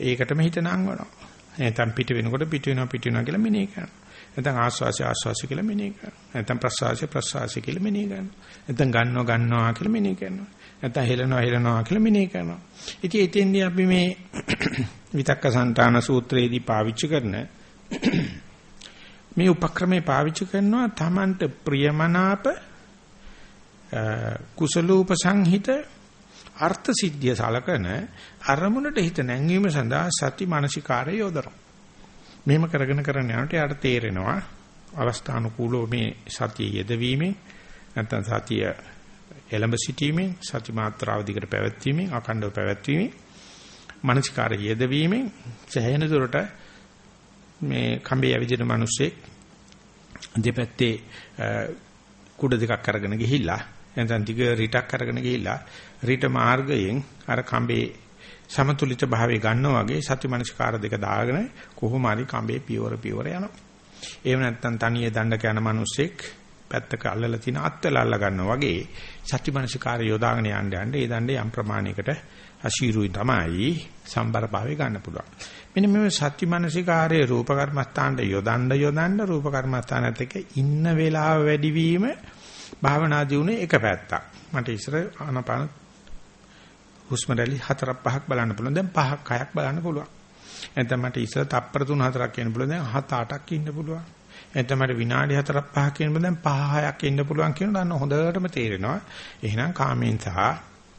ඒකටම හිත නංවනවා. නැත්නම් පිට වෙනකොට පිට වෙනවා පිට වෙනවා කියලා මෙනෙහි කරනවා. නැත්නම් ආස්වාසය ආස්වාසය කියලා මෙනෙහි කරනවා. නැත්නම් ප්‍රස්වාසය ප්‍රස්වාසය කියලා මෙනෙහි කරනවා. නැත්නම් ගන්නවා ගන්නවා කියලා මෙනෙහි කරනවා. නැත්නම් හෙලනවා හෙලනවා කියලා මෙනෙහි කරනවා. ඉතින් එතෙන්දී අපි මේ විතක්ක සංතාන සූත්‍රයේදී පාවිච්චි කරන මේ උපක්‍රමේ පාවිච්චි කරනවා Tamanට ප්‍රියමනාප කුසලූපසංහිත අර්ථ සිද්ධිය සලකන අරමුණට හිත නැංවීම සඳහා සති මානසිකාරය යොදනවා. මෙහෙම කරගෙන කරගෙන යනකොට යාට තේරෙනවා අවස්ථානුකූලව මේ සතිය යෙදවීමෙන් නැත්නම් සතිය එළඹ සිටීමෙන් සති මාත්‍රාව දිගට පැවැත්වීමෙන් අකණ්ඩව පැවැත්වීමෙන් මානසිකාරය යෙදවීමෙන් සෑහෙන දුරට මේ කම්බේ යවිදින මිනිස්සෙක් දෙපැත්තේ කුඩ දෙකක් අරගෙන ගිහිල්ලා නැත්නම් දිග රිටක් අරගෙන ගිහිල්ලා රිට මාර්ගයෙන් අර කඹේ සමතුලිත භාවය ගන්නවා වගේ සති මනස්කාර දෙක දාගෙන කොහොම හරි කඹේ පියවර පියවර යනවා. එහෙම නැත්නම් තනියේ දණ්ඩක යන මිනිස්සෙක් පැත්තක අල්ලලා තියෙන අත්වල අල්ල ගන්නවා වගේ සති මනස්කාර යොදාගෙන යන්න යන්න ඒ දණ්ඩේ යම් ප්‍රමාණයකට අශීරුයි තමයි සම්බර භාවය ගන්න පුළුවන්. මෙන්න මේ සති මනසිකාරයේ රූප කර්මස්ථානට යොදන්න යොදන්න රූප කර්මස්ථානත් එක්ක ඉන්න වේලාව වැඩිවීම භාවනා දියුනේ එක පැත්තක්. මට ඉස්සර ආනපාන හුස්ම රැලි හතරක් පහක් බලන්න පුළුවන්. දැන් පහක් හයක් බලන්න පුළුවන්. එතන මට ඉස්සර තප්පර 3 4ක් කියන්න පුළුවන්. දැන් 7 8ක් ඉන්න පුළුවන්. එතන මට විනාඩි 4ක් 5ක් කියන්න පුළුවන්. දැන් 5 6ක් ඉන්න පුළුවන් කියන දන්න හොඳටම තේරෙනවා. එහෙනම් කාමෙන් සහ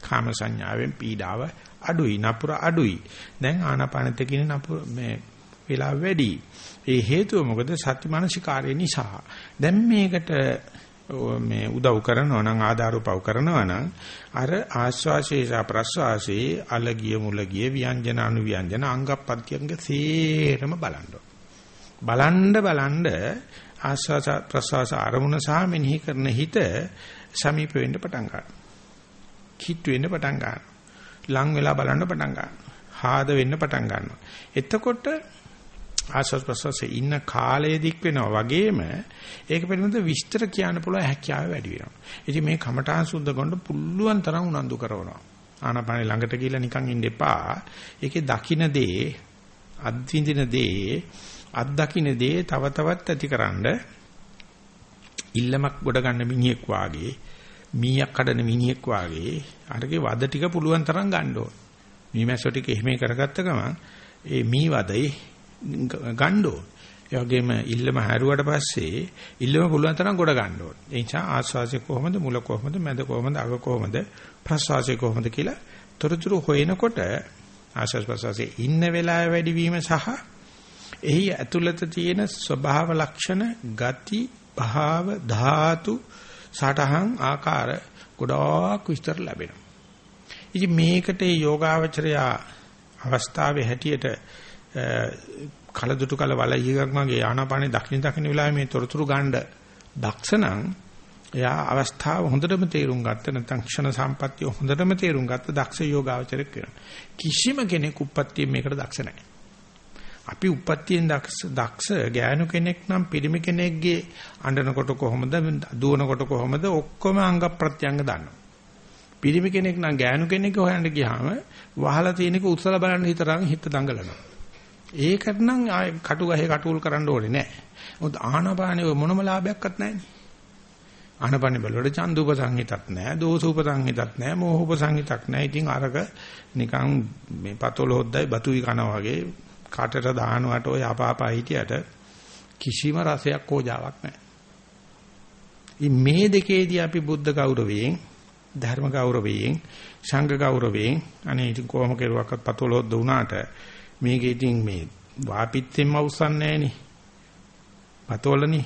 කාම සංඥාවෙන් පීඩාව අඩුයි නපුර අඩුයි. දැන් ආනාපානෙත් කියන නපුර මේ වෙලාව වැඩි. ඒ හේතුව මොකද සති මානසිකාරය නිසා. දැන් මේකට මේ උදව් කරනවා නම් ආධාර උපව් කරනවා නම් අර ආස්වාශේෂ ප්‍රස්වාසේ අලගිය මුලගිය ව්‍යංජන අනු ව්‍යංජන අංගප්පත්‍යංග සේරම බලන්න. බලන්න බලන්න ආස්වාස ප්‍රස්වාස අරමුණ සහ මෙනෙහි කරන හිත සමීප වෙන්න පටන් ගන්නවා. කිට් වෙන්න පටන් ගන්නවා. ලං වෙලා බලන්න පටන් ගන්නවා. හාද වෙන්න පටන් ගන්නවා. එතකොට ආස්වාද ප්‍රසවාසයේ ඉන්න කාලය දික් වෙනවා වගේම ඒක පිළිබඳ විස්තර කියන්න පුළුවන් හැකියාව වැඩි වෙනවා. ඉතින් මේ කමඨාන් සුද්ධ කරනකොට පුළුවන් තරම් උනන්දු කරනවා. ආනාපානෙ ළඟට ගිහිල්ලා නිකන් ඉන්න එපා. ඒකේ දකින්න දේ, අත්විඳින දේ, අත්දකින්න දේ තව තවත් ඇතිකරනද ඉල්ලමක් ගොඩ ගන්න මිනිහෙක් වාගේ, මීයක් කඩන මිනිහෙක් වාගේ අරගේ වද ටික පුළුවන් තරම් ගන්න ඕන. මීමැස්සෝ ටික එහෙම කරගත්ත ගමන් ඒ මී වදේ ගන්න ඕන. ඒ වගේම ඉල්ලම හැරුවට පස්සේ ඉල්ලම පුළුවන් තරම් ගොඩ ගන්න ඕන. ඒ නිසා ආස්වාසිය කොහොමද මුල කොහොමද මැද කොහොමද අග කොහොමද ප්‍රසවාසය කොහොමද කියලා තොරතුරු හොයනකොට ආස්වාස් ප්‍රසවාසයේ ඉන්න වෙලාව වැඩි වීම සහ එහි ඇතුළත තියෙන ස්වභාව ලක්ෂණ ගති භාව ධාතු සටහන් ආකාර ගොඩාක් විස්තර ලැබෙනවා. ඉතින් මේකට යෝගාවචරයා අවස්ථාවේ හැටියට කලදුටු කල වල ඊගක්මගේ ආනාපානේ දක්ෂින දක්ෂින වෙලාවේ මේ තොරතුරු ගන්න දක්ෂණං එයා අවස්ථාව හොඳටම තේරුම් ගත්ත නැත්නම් ක්ෂණ සම්පත්තිය හොඳටම තේරුම් ගත්ත දක්ෂ යෝගාවචරයක් වෙනවා. කිසිම කෙනෙක් උප්පත්තියෙන් මේකට දක්ෂ නැහැ. අපි උප්පත්තියෙන් දක්ෂ දක්ෂ ගෑනු කෙනෙක් නම් පිරිමි කෙනෙක්ගේ අඬනකොට කොහොමද දුවනකොට කොහොමද ඔක්කොම අංග ප්‍රත්‍යංග දන්නවා. පිරිමි කෙනෙක් නම් ගෑනු කෙනෙක් හොයන්න ගියාම වහලා තියෙනක උත්සල බලන්න හිතරන් හිත දඟලනවා. ඒකට නම් කටු ගහේ කටුල් කරන්න ඕනේ නැහැ. මොකද ආහනපානේ මොනම ලාභයක්වත් නැහැනේ. ආනපන බලවල චන්දුප සංහිතක් නැහැ, දෝසුප සංහිතක් නැහැ, මෝහුප සංහිතක් නැහැ. ඉතින් අරක නිකන් මේ පතොල හොද්දයි බතුයි කනවා වගේ කාටට දානවට ඔය අපාපා හිටියට කිසිම රසයක් ඕජාවක් නැහැ. මේ දෙකේදී අපි බුද්ධ ගෞරවයෙන්, ධර්ම ගෞරවයෙන්, සංඝ ගෞරවයෙන් අනේ ඉතින් කොහොම කෙරුවක්වත් පතොල හොද්ද වුණාට මේකේ ඉතින් මේ වාපිත්තෙන්ම අවසන් නැහෙනේ. පතොලනේ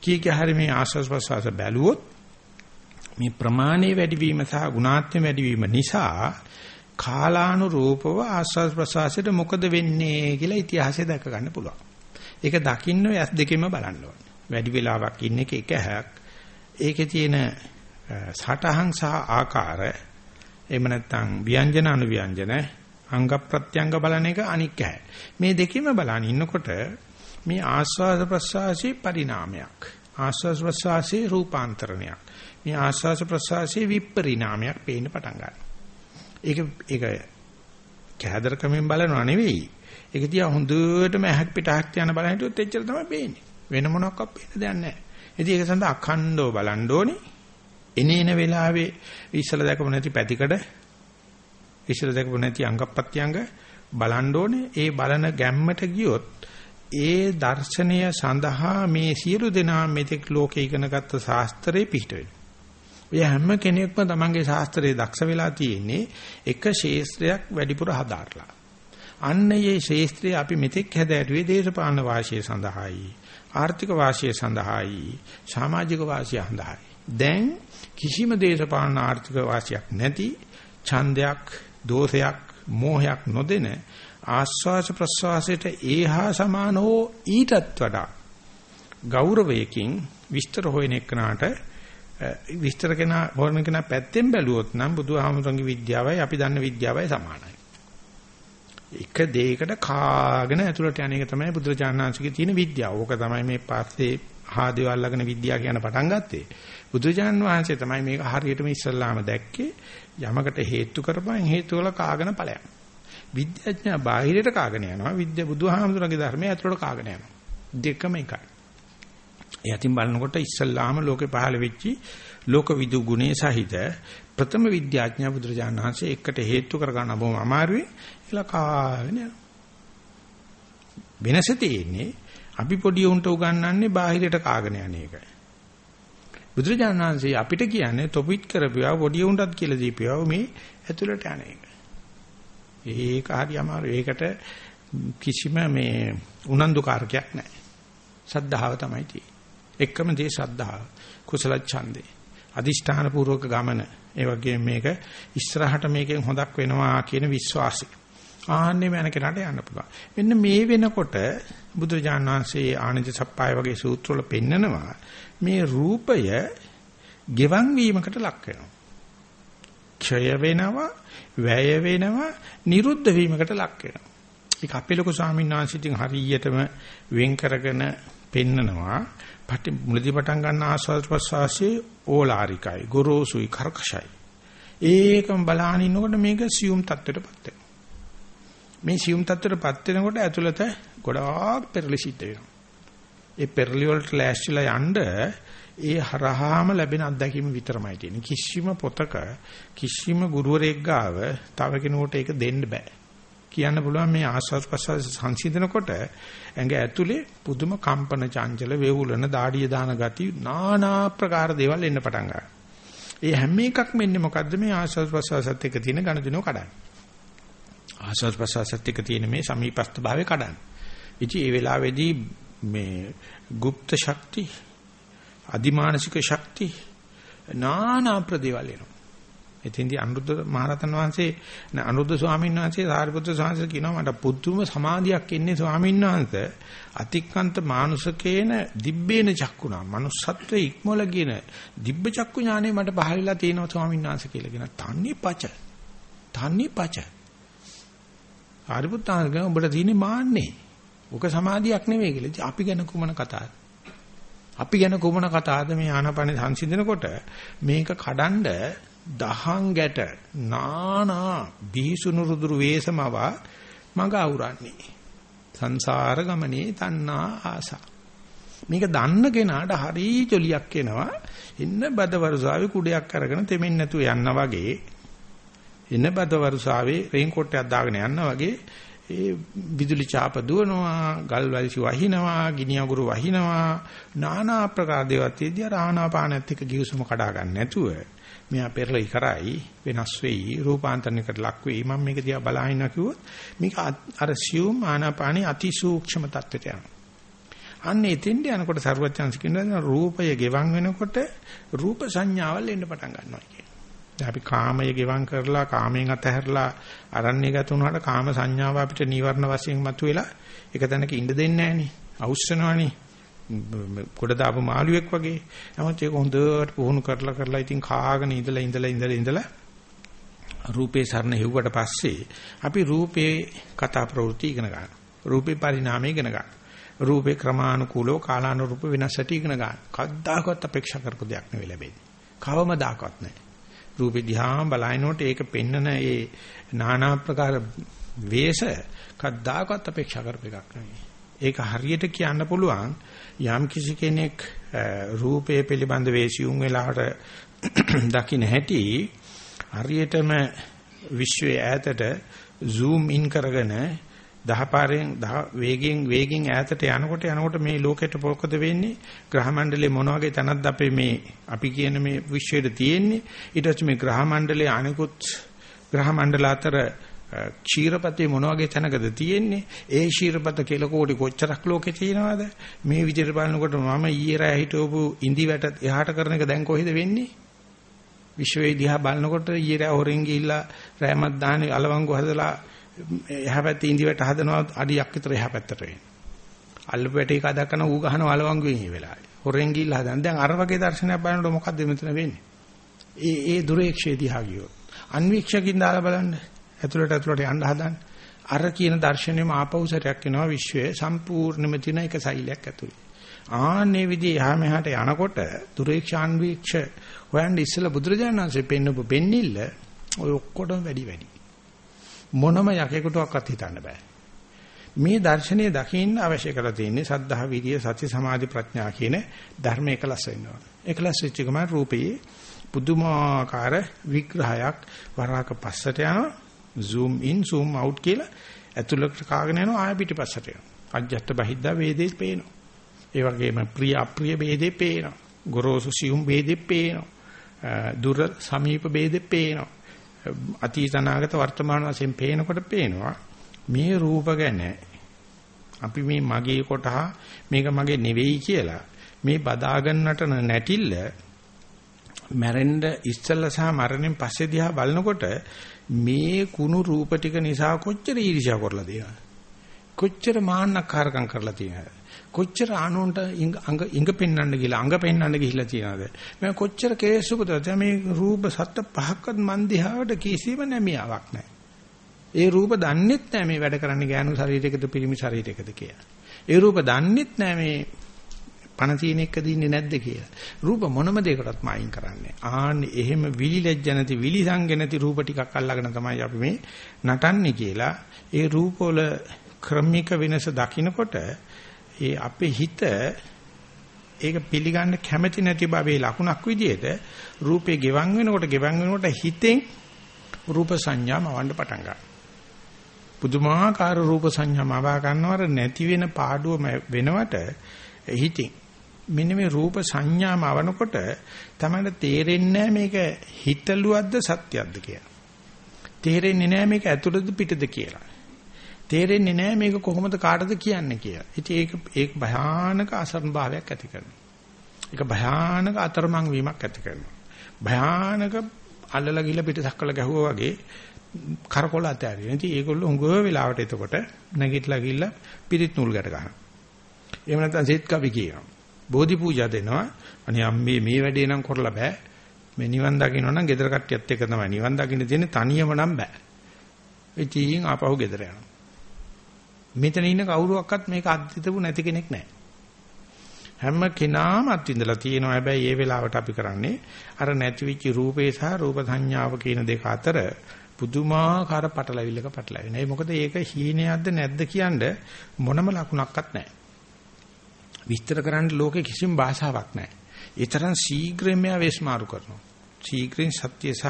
කීක හැරි මේ ආස්වාස් ප්‍රසවාස බැලුවොත් මේ ප්‍රමාණයේ වැඩිවීම සහ ගුණාත්මක වැඩිවීම නිසා කාලානුරූපව ආස්වාස් ප්‍රසවාසයට මොකද වෙන්නේ කියලා ඉතිහාසය දැක ගන්න පුළුවන්. ඒක දකින්න ඔය ඇස් දෙකෙන්ම බලන්න ඕනේ. වැඩි වෙලාවක් ඉන්න එක එක හැක්. ඒකේ තියෙන සටහන් සහ ආකාර එහෙම නැත්නම් ව්‍යංජන අනුව්‍යංජන අංග ප්‍රත්‍යංග බලන එක අනික් ඇහැ. මේ දෙකෙම බලන ඉන්නකොට මේ ආස්වාද ප්‍රසආසී පරිණාමයක් ආස්වාද ප්‍රසආසී රූපාන්තරණයක් මේ ආස්වාද ප්‍රසආසී විපරිණාමයක් පේන්න පටන් ගන්නවා. ඒක ඒක කැදරකමෙන් බලනවා නෙවෙයි. ඒක තියා හොඳටම ඇහක් පිටහක් යන බලන හිටියොත් එච්චර තමයි පේන්නේ. වෙන මොනක්වත් පේන්න දෙයක් නැහැ. ඉතින් ඒක සඳහා අඛණ්ඩව බලන්න ඕනේ. එනේන වෙලාවේ ඉස්සල දැකපු නැති පැතිකඩ ඉස්සල දැකපු නැති අංග ප්‍රත්‍යංග බලන්න ඕනේ ඒ බලන ගැම්මට ගියොත් ඒ දර්ශනය සඳහා මේ සියලු දෙනා මෙතෙක් ලෝකේ ඉගෙනගත්තු ශාස්ත්‍රයේ පිහිට වෙනවා. ඔය හැම කෙනෙක්ම තමන්ගේ ශාස්ත්‍රයේ දක්ෂ වෙලා තියෙන්නේ එක ශේස්ත්‍රයක් වැඩිපුර හදාarලා. අන්න මේ ශේස්ත්‍රය අපි මෙතෙක් හැදෑරුවේ දේශපාලන වාසිය සඳහායි, ආර්ථික වාසිය සඳහායි, සමාජික වාසිය සඳහායි. දැන් කිසිම දේශපාලන ආර්ථික වාසියක් නැති ඡන්දයක්, දෝෂයක්, මෝහයක් නොදෙන ආස්වාස ප්‍රස්වාසයට ඒහා සමාන හෝ ඊටත් වඩා ගෞරවයකින් විස්තර හොයන එකනට විස්තර කෙනා හොයන කෙනා පැත්තෙන් බැලුවොත් නම් බුදුහාමුදුරන්ගේ විද්‍යාවයි අපි දන්න විද්‍යාවයි සමානයි. එක දෙයකට කාගෙන ඇතුළට යන එක තමයි බුදුරජාණන්සේගේ තියෙන විද්‍යාව. ඕක තමයි මේ පස්සේ ආදේවල් ළගෙන විද්‍යාව කියන පටන් ගත්තේ. බුදුජාන් වහන්සේ තමයි මේක හරියටම ඉස්සල්ලාම දැක්කේ. යමකට හේතු කරපන් හේතු වල කාගෙන ඵලයක්. විද්‍යාඥයා බාහිරට කාගෙන යනවා. විද්‍ය බුදුහාමුදුරගේ ධර්මයේ ඇතුළට කාගෙන යනවා. දෙකම එකයි. ඒ අතින් බලනකොට ඉස්සල්ලාම ලෝකේ පහළ වෙච්චි ලෝක විදු ගුණේ සහිත ප්‍රථම විද්‍යාඥයා බුදුරජාණන් වහන්සේ එකට හේතු කර ගන්න බොහොම අමාරුයි. ඒලා කාගෙන යනවා. වෙනස තියෙන්නේ අපි පොඩි උන්ට උගන්වන්නේ බාහිරට කාගෙන යන එකයි. බුදුරජාණන් වහන්සේ අපිට කියන්නේ තොපිට කරපියා පොඩි උන්ටත් කියලා දීපියා මේ ඇතුළට යන එක ඒක හරි අමාරු. ඒකට කිසිම මේ උනන්දුකාරකයක් නැහැ. සද්ධාව තමයි තියෙන්නේ. එකම දේ සද්ධාව. කුසල ඡන්දේ. අදිෂ්ඨාන පූර්වක ගමන. ඒ වගේම මේක ඉස්සරහට මේකෙන් හොදක් වෙනවා කියන විශ්වාසය. ආන්නේ යන කෙනාට යන්න පුළුවන්. මෙන්න මේ වෙනකොට බුදුරජාණන් වහන්සේ ආනන්ද සප්පාය වගේ සූත්‍රවල පෙන්නනවා මේ රූපය ගෙවන් වීමකට ලක් වෙනවා. ක්ෂය වෙනවා වැය වෙනවා නිරුද්ධ වීමකට ලක් වෙනවා. ඒක අපේ ලොකු ස්වාමීන් වහන්සේ ඉතින් හරියටම වෙන් කරගෙන පෙන්නනවා. පටි මුලදී පටන් ගන්න ආස්වාද ප්‍රසවාසයේ ඕලාරිකයි, ගොරෝසුයි, කර්කශයි. ඒකම බලාගෙන ඉන්නකොට මේක සියුම් තත්ත්වයටපත් වෙනවා. මේ සියුම් තත්ත්වයටපත් වෙනකොට ඇතුළත ගොඩාක් පෙරලි සිද්ධ වෙනවා. ඒ පෙරලි වලට ලෑස්තිලා යන්න ඒ හරහාම ලැබෙන අත්දැකීම විතරමයි තියෙන්නේ. කිසිම පොතක කිසිම ගුරුවරයෙක් ගාව තව කෙනෙකුට ඒක දෙන්න බෑ. කියන්න පුළුවන් මේ ආස්වාද ප්‍රසවාස සංසිඳනකොට ඇඟ ඇතුලේ පුදුම කම්පන චංචල වේවුලන දාඩිය දාන ගති নানা ප්‍රකාර දේවල් එන්න පටන් ගන්නවා. ඒ හැම එකක්ම එන්නේ මොකද්ද මේ ආස්වාද ප්‍රසවාසත් එක්ක තියෙන ගණදිනව කඩන්න. ආස්වාද ප්‍රසවාසත් එක්ක තියෙන මේ සමීපස්ත භාවය කඩන්න. ඉතින් ඒ වෙලාවේදී මේ গুপ্ত ශක්ති අදිමානසික ශක්ති නානා ප්‍රදේවල් එනවා. එතෙන්දී අනුරුද්ධ මහරතන් වහන්සේ අනුරුද්ධ ස්වාමීන් වහන්සේ සාරිපුත්‍ර ස්වාමීන් කියනවා මට පුදුම සමාධියක් එන්නේ ස්වාමීන් වහන්සේ අතික්කන්ත මානුෂකේන දිබ්බේන චක්කුණා manussත්වයේ ඉක්මවල කියන දිබ්බ චක්කු ඥානෙ මට පහළලා තියෙනවා ස්වාමීන් වහන්සේ කියලා කියන තන්නේ පච තන්නේ පච සාරිපුත්‍ර උඹට තියෙන්නේ මාන්නේ ඔක සමාධියක් නෙවෙයි කියලා. අපි ගැන කුමන කතාවද? අපි ගැන කුමන කතාවද මේ ආනාපාන සංසිඳනකොට මේක කඩන්ඩ දහං ගැට නානා බීසුණු රුදුරු වේසමව මග අවුරන්නේ සංසාර ගමනේ තණ්හා ආසා මේක දන්න කෙනාට හරි ජොලියක් එනවා. එන්න බද වරුසාවේ කුඩයක් අරගෙන තෙමෙන්නේ නැතුව යන්න වගේ. එන්න බද වරුසාවේ රේන් කෝට් එකක් දාගෙන යන්න වගේ ඒ විදුලි චාප දුවනවා, ගල් වැල්සි වහිනවා, ගිනි අඟුරු වහිනවා, নানা ආකාර දේවල් තියදී ආනාපානත් එක්ක ගිවිසුම කඩා ගන්න නැතුව මෙයා පෙරලයි කරයි වෙනස් වෙයි රූපාන්තරණයකට ලක් වෙයි. මම මේක දිහා බලහින්න කිව්වොත් මේක අර සියුම් ආනාපානී අතිසූක්ෂම තත්ත්වයට යනවා. අන්න එතෙන්ට යනකොට සරුවචාන්ස් කියනවා රූපය ගෙවන් වෙනකොට රූප සංඥාවල් එන්න පටන් ගන්නවා කියන්නේ. අපි කාමය ගෙවන් කරලා කාමයෙන් අතහැරලා අරණ්‍ය ගත වුණාට කාම සංඥාව අපිට නීවරණ වශයෙන් මතුවෙලා එක තැනක ඉඳ දෙන්නේ නැහනේ. අවුස්සනවනේ. කොට දාපු මාළුවෙක් වගේ. නමුත් ඒක හොඳට පුහුණු කරලා කරලා ඉතින් කාගෙන ඉඳලා ඉඳලා ඉඳලා ඉඳලා රූපේ සරණ හෙව්වට පස්සේ අපි රූපේ කතා ප්‍රවෘත්ති ඉගෙන ගන්නවා. රූපේ පරිණාමය ඉගෙන ගන්නවා. රූපේ ක්‍රමානුකූලව කාලානුරූප වෙනස් ඇති ඉගෙන ගන්න. කවදාකවත් අපේක්ෂා කරපු දෙයක් නෙවෙයි ලැබෙන්නේ. කවමදාකවත් නැහැ. රූපේ දිහා බලනකොට ඒක පෙන්නන ඒ নানা ආකාර වේශ කවදාකවත් අපේක්ෂා කරපු එකක් නෙවෙයි. ඒක හරියට කියන්න පුළුවන් යම් කිසි කෙනෙක් රූපයේ පිළිබඳ වේසියුම් වෙලාවට දකින්න හැටි හරියටම විශ්වයේ ඈතට zoom in කරගෙන දහපාරෙන් වේගෙන් වේගෙන් ඈතට යනකොට යනකොට මේ ලෝකෙට මොකද වෙන්නේ? ග්‍රහ මණ්ඩලයේ මොන වගේ තැනක්ද අපේ මේ අපි කියන මේ විශ්වයේ තියෙන්නේ? ඊට පස්සේ මේ ග්‍රහ මණ්ඩලයේ අනිකුත් ග්‍රහ මණ්ඩල අතර ක්ෂීරපතේ මොන වගේ තැනකද තියෙන්නේ? ඒ ක්ෂීරපත කෙල කෝටි කොච්චරක් ලෝකේ තියෙනවද? මේ විදිහට බලනකොට මම ඊයේ රෑ හිටවපු ඉඳි වැට එහාට කරන එක දැන් කොහෙද වෙන්නේ? විශ්වයේ දිහා බලනකොට ඊයේ රෑ හොරෙන් ගිහිල්ලා රෑමත් දාහනේ අලවංගු හදලා එහා පැත්තේ ඉඳි වැට හදනවා අඩියක් විතර එහා පැත්තට වෙන්නේ අල්ලපු වැට එක අදකන ඌ ගහන අලවංගුවෙන් මේ වෙලාවේ හොරෙන් ගිහිල්ලා හදන දැන් අර වගේ දර්ශනයක් බලනකොට මොකද්ද මෙතන වෙන්නේ ඒ ඒ දුරේක්ෂේ දිහා ගියොත් අන්වීක්ෂකින් දාලා බලන්න ඇතුළට ඇතුළට යන්න හදන්නේ. අර කියන දර්ශනයම ආපෞසරයක් වෙනවා විශ්වයේ සම්පූර්ණම තියෙන එක සෛලයක් ඇතුළේ. ආන්නේ විදිහ එහා මෙහාට යනකොට දුරේක්ෂාන් වීක්ෂ හොයන්නේ ඉස්සලා බුදුරජාණන් වහන්සේ පෙන්නපු පෙන්නිල්ල ඔය ඔක්කොටම වැඩි වැඩි. මොනම යකෙකුටවත් හිතන්න බෑ. මේ දර්ශනය දකින්න අවශ්‍ය කරලා තියෙන්නේ සද්ධා විරිය සති සමාධි ප්‍රඥා කියන ධර්ම එකලස් වෙනවා. එකලස් වෙච්ච ගමන් රූපයේ පුදුමාකාර විග්‍රහයක් වරාක පස්සට යනවා. zoom in zoom out කියලා ඇතුළට කාගෙන යනවා ආය පිටිපස්සට යනවා. අජ්ජත් බහිද්දා වේදේ පේනවා. ඒ වගේම ප්‍රිය අප්‍රිය ભેදේ පේනවා. ගොරෝසු සියුම් ભેදේ පේනවා. දුර සමීප ભેදේ පේනවා. අතීත අනාගත වර්තමාන වශයෙන් පේනකොට පේනවා මේ රූප ගැන අපි මේ මගේ කොටහ මේක මගේ නෙවෙයි කියලා මේ බදා ගන්නට නැටිල්ල මැරෙන්න ඉස්සෙල්ලා සහ මරණයෙන් පස්සේ දිහා බලනකොට මේ කුණු රූප ටික නිසා කොච්චර ඊර්ෂ්‍යා කරලා තියෙනවද? කොච්චර මාන්නකාරකම් කරලා තියෙනවද? කොච්චර ආනෝන්ට අඟ ඉඟ පෙන්වන්න ගිහලා අඟ පෙන්වන්න ගිහිල්ලා තියෙනවද? මම කොච්චර කේසුපද මේ රූප සත්ත පහක්වත් මන් දිහාවට කිසිම නැමියාවක් නැහැ. ඒ රූප දන්නෙත් නැහැ මේ වැඩ කරන්නේ ගෑනු ශරීරයකද පිරිමි ශරීරයකද කියලා. ඒ රූප දන්නෙත් නැහැ මේ පණ තියෙන එක දින්නේ නැද්ද කියලා. රූප මොනම දෙයකටත් මායින් කරන්නේ. ආන්නේ එහෙම විලිලැජ්ජ නැති විලිසංග නැති රූප ටිකක් අල්ලගෙන තමයි අපි මේ නටන්නේ කියලා. ඒ රූපවල ක්‍රමික වෙනස දකිනකොට ඒ අපේ හිත ඒක පිළිගන්න කැමැති නැති බවේ ලකුණක් විදිහට රූපේ ගෙවන් වෙනකොට ගෙවන් වෙනකොට හිතෙන් රූප සංඥාම වන්න පටන් ගන්නවා. පුදුමාකාර රූප සංඥාම ආවා ගන්නවර නැති වෙන පාඩුව වෙනවට හිතින් මෙන්න මේ රූප සංඥාම අවනකොට තමයි තේරෙන්නේ මේක හිතලුවද්ද සත්‍යයක්ද කියලා. තේරෙන්නේ නැහැ මේක ඇතුළද පිටද කියලා. තේරෙන්නේ නැහැ මේක කොහොමද කාටද කියන්නේ කියලා. ඉතින් ඒක ඒක භයානක අසරණ භාවයක් ඇති කරනවා. ඒක භයානක අතරමං වීමක් ඇති කරනවා. භයානක අල්ලලා ගිහලා පිටසක්කල ගැහුවා වගේ කරකොල අතෑරියා. ඉතින් ඒගොල්ලෝ හුඟ වෙලාවට එතකොට නැගිටලා ගිහලා පිරිත් නූල් ගැට ගන්නවා. එහෙම නැත්නම් සෙත් කවි කියනවා. බෝධි පූජා දෙනවා. අනේ අම්මේ මේ වැඩේ නම් කරලා බෑ. මේ නිවන් දකින්න නම් gedara කට්ටියත් එක තමයි. නිවන් දකින්න තියෙන්නේ තනියම නම් බෑ. ඉතින් ආපහු gedara යනවා. මෙතන ඉන්න කවුරුවක්වත් මේක අත්දිතපු නැති කෙනෙක් නැහැ. හැම කෙනාම අත්විඳලා තියෙනවා. හැබැයි ඒ වෙලාවට අපි කරන්නේ අර නැතිවිච්ච රූපේ සහ රූප සංඥාව කියන දෙක අතර පුදුමාකාර පටලැවිල්ලක පටලැවෙන. ඒ මොකද ඒක හීනයක්ද නැද්ද කියන්න මොනම ලකුණක්වත් නැහැ. විස්තර කරන්න ලෝකේ කිසිම භාෂාවක් නැහැ. ඒ තරම් ශීඝ්‍රයෙන් මෙයා වෙස්මාරු කරනවා. ශීඝ්‍රයෙන් සත්‍ය සහ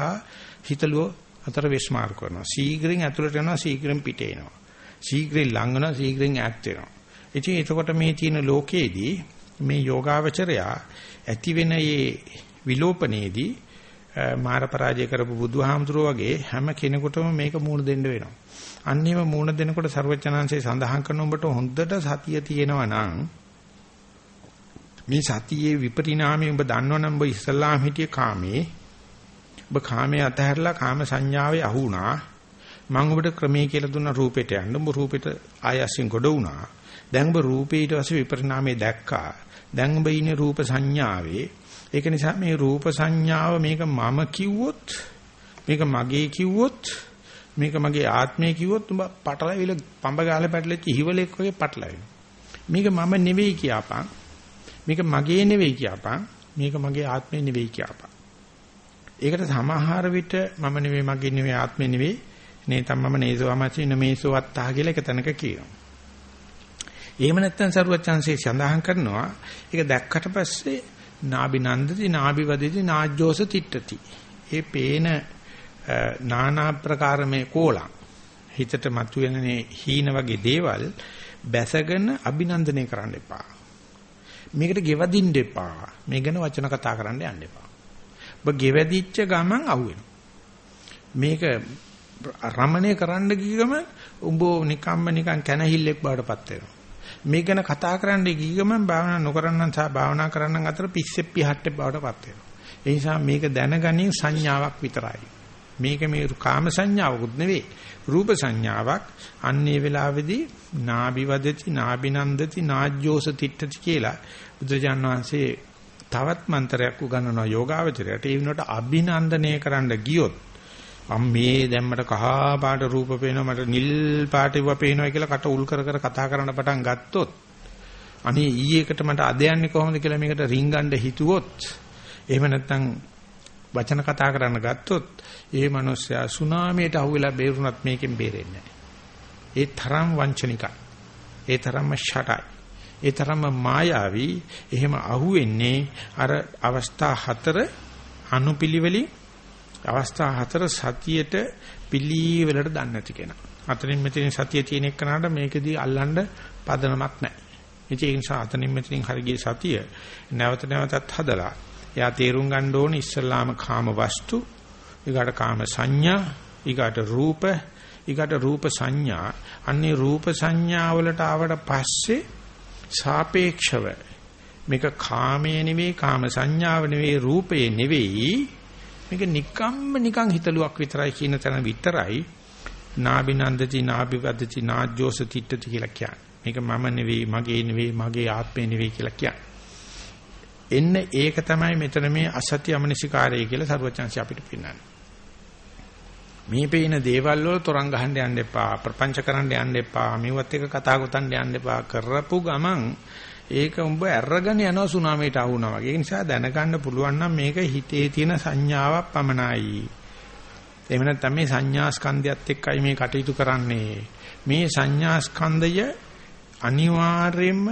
හිතලුව අතර වෙස්මාරු කරනවා. ශීඝ්‍රයෙන් ඇතුළට යනවා ශීඝ්‍රයෙන් පිට එනවා. ශීඝ්‍රයෙන් ලඟ වෙනවා ශීඝ්‍රයෙන් ඈත් වෙනවා. ඉතින් එතකොට මේ තියෙන ලෝකයේදී මේ යෝගාවචරයා ඇති වෙන මේ විලෝපනයේදී මාර පරාජය කරපු බුදුහාමුදුරුවෝ වගේ හැම කෙනෙකුටම මේක මූණ දෙන්න වෙනවා. අන්නේම මූණ දෙනකොට ਸਰවචනංශේ සඳහන් කරන උඹට හොඳට සතිය තියෙනවා නම් මේ සතියේ විපරිණාමය උඹ දන්නවනම් උඹ ඉස්සල්ලාම හිටියේ කාමේ ඔබ කාමයේ අතහැරලා කාම සංඥාවේ අහු වුණා. මම ඔබට ක්‍රමයේ කියලා දුන්න රූපෙට යන්න. ඔබ රූපෙට ආයසින් ගොඩ වුණා. දැන් ඔබ රූපේ ඊට පස්සේ විපරිණාමය දැක්කා. දැන් ඔබ ඉන්නේ රූප සංඥාවේ. ඒක නිසා මේ රූප සංඥාව මේක මම කිව්වොත් මේක මගේ කිව්වොත් මේක මගේ ආත්මය කිව්වොත් උඹ පටලවිල පඹ ගාලේ පැටලෙච්ච හිවලෙක් වගේ පටලවෙනවා. මේක මම නෙවෙයි කියපන්. මේක මගේ නෙවෙයි කියපන්. මේක මගේ ආත්මය නෙවෙයි කියපන්. ඒකට සමහර විට මම නෙවෙයි මගේ නෙවෙයි ආත්මය නෙවෙයි නේතම් මම නේසවමචි නමේසෝ අත්තා කියලා එක තැනක කියනවා. එහෙම නැත්නම් සරුවත් chance සඳහන් කරනවා ඒක දැක්කට පස්සේ නාබිනන්දති නාබිවදති නාජ්ජෝස තිට්ඨති. ඒ පේන නානා ප්‍රකාරමේ කෝලං හිතට මතුවෙනනේ හීන වගේ දේවල් බැසගෙන අභිනන්දනය කරන්න එපා. මේකට ගෙවදින්න එපා. මේ ගැන වචන කතා කරන්න යන්න එපා. ඔබ ගෙවදිච්ච ගමන් අහුවෙනවා. මේක රමණය කරන්න ගියම උඹ නිකම්ම නිකන් කැනහිල්ලෙක් බවටපත් වෙනවා. මේ ගැන කතා කරන්න ගියම භාවනා නොකරනන් සහ භාවනා කරනන් අතර පිස්සෙ පිහට්ටේ බවටපත් වෙනවා. ඒ නිසා මේක දැනගනින් සංඥාවක් විතරයි. මේක මේ කාම සංඥාවකුත් නෙවෙයි. රූප සංඥාවක්. අන්නේ වෙලාවේදී නාබිවදති නාබිනන්දති නාජ්ජෝස තිට්ඨති කියලා බුදුජාන් වහන්සේ තවත් මන්ත්‍රයක් උගන්වනවා යෝගාවචරයට ඒ වෙනකොට අභිනන්දනය කරන්න ගියොත් මම මේ දැම්මට කහ පාට රූප පේනවා මට නිල් පාට ඉව පේනවා කියලා කට උල් කර කර කතා කරන්න පටන් ගත්තොත් අනේ ඊයේකට මට අද යන්නේ කොහොමද කියලා මේකට රින්ගන්න හිතුවොත් එහෙම නැත්නම් වචන කතා කරන්න ගත්තොත් ඒ මනුස්සයා සුනාමියට අහුවෙලා බේරුණත් මේකෙන් බේරෙන්නේ නැහැ. ඒ තරම් වංචනිකයි. ඒ තරම්ම ෂටයි. ඒ තරම්ම මායාවී එහෙම අහුවෙන්නේ අර අවස්ථා හතර අනුපිළිවෙලින් අවස්ථා හතර සතියට පිළිවෙලට දන්නේ නැති කෙනා. අතනින් මෙතනින් සතිය තියෙන එක්කනට මේකෙදී අල්ලන්න පදනමක් නැහැ. ඒ නිසා අතනින් මෙතනින් හරිය සතිය නැවත නැවතත් හදලා එයා තේරුම් ගන්න ඕනේ ඉස්සල්ලාම කාම වස්තු, ඊගාට කාම සංඥා, ඊගාට රූප, ඊගාට රූප සංඥා. අන්නේ රූප සංඥා වලට ආවට පස්සේ සාපේක්ෂව මේක කාමයේ නෙවෙයි කාම සංඥාව නෙවෙයි රූපයේ නෙවෙයි මේක නිකම්ම නිකං හිතලුවක් විතරයි කියන තැන විතරයි නාබිනන්දති නාබිවදති නාජ්ජෝස තිට්ඨති කියලා කියන්නේ. මේක මම නෙවෙයි මගේ නෙවෙයි මගේ ආත්මේ නෙවෙයි කියලා කියන්නේ. එන්න ඒක තමයි මෙතන මේ අසත්‍ය අමනසිකාරය කියලා සරුවචන්සි අපිට පෙන්නන්නේ. මේ පේන දේවල් වල තරංග ගහන්න යන්න එපා ප්‍රපංච කරන්න යන්න එපා මේවත් එක කතා ගොතන්න යන්න එපා කරපු ගමන් ඒක උඹ අරගෙන යනවා සුනාමයට ආවුනා වගේ. ඒ නිසා දැනගන්න පුළුවන් නම් මේක හිතේ තියෙන සංඥාවක් පමණයි. එහෙම නැත්නම් මේ සංඥා ස්කන්ධයත් එක්කයි මේ කටයුතු කරන්නේ. මේ සංඥා ස්කන්ධය අනිවාර්යයෙන්ම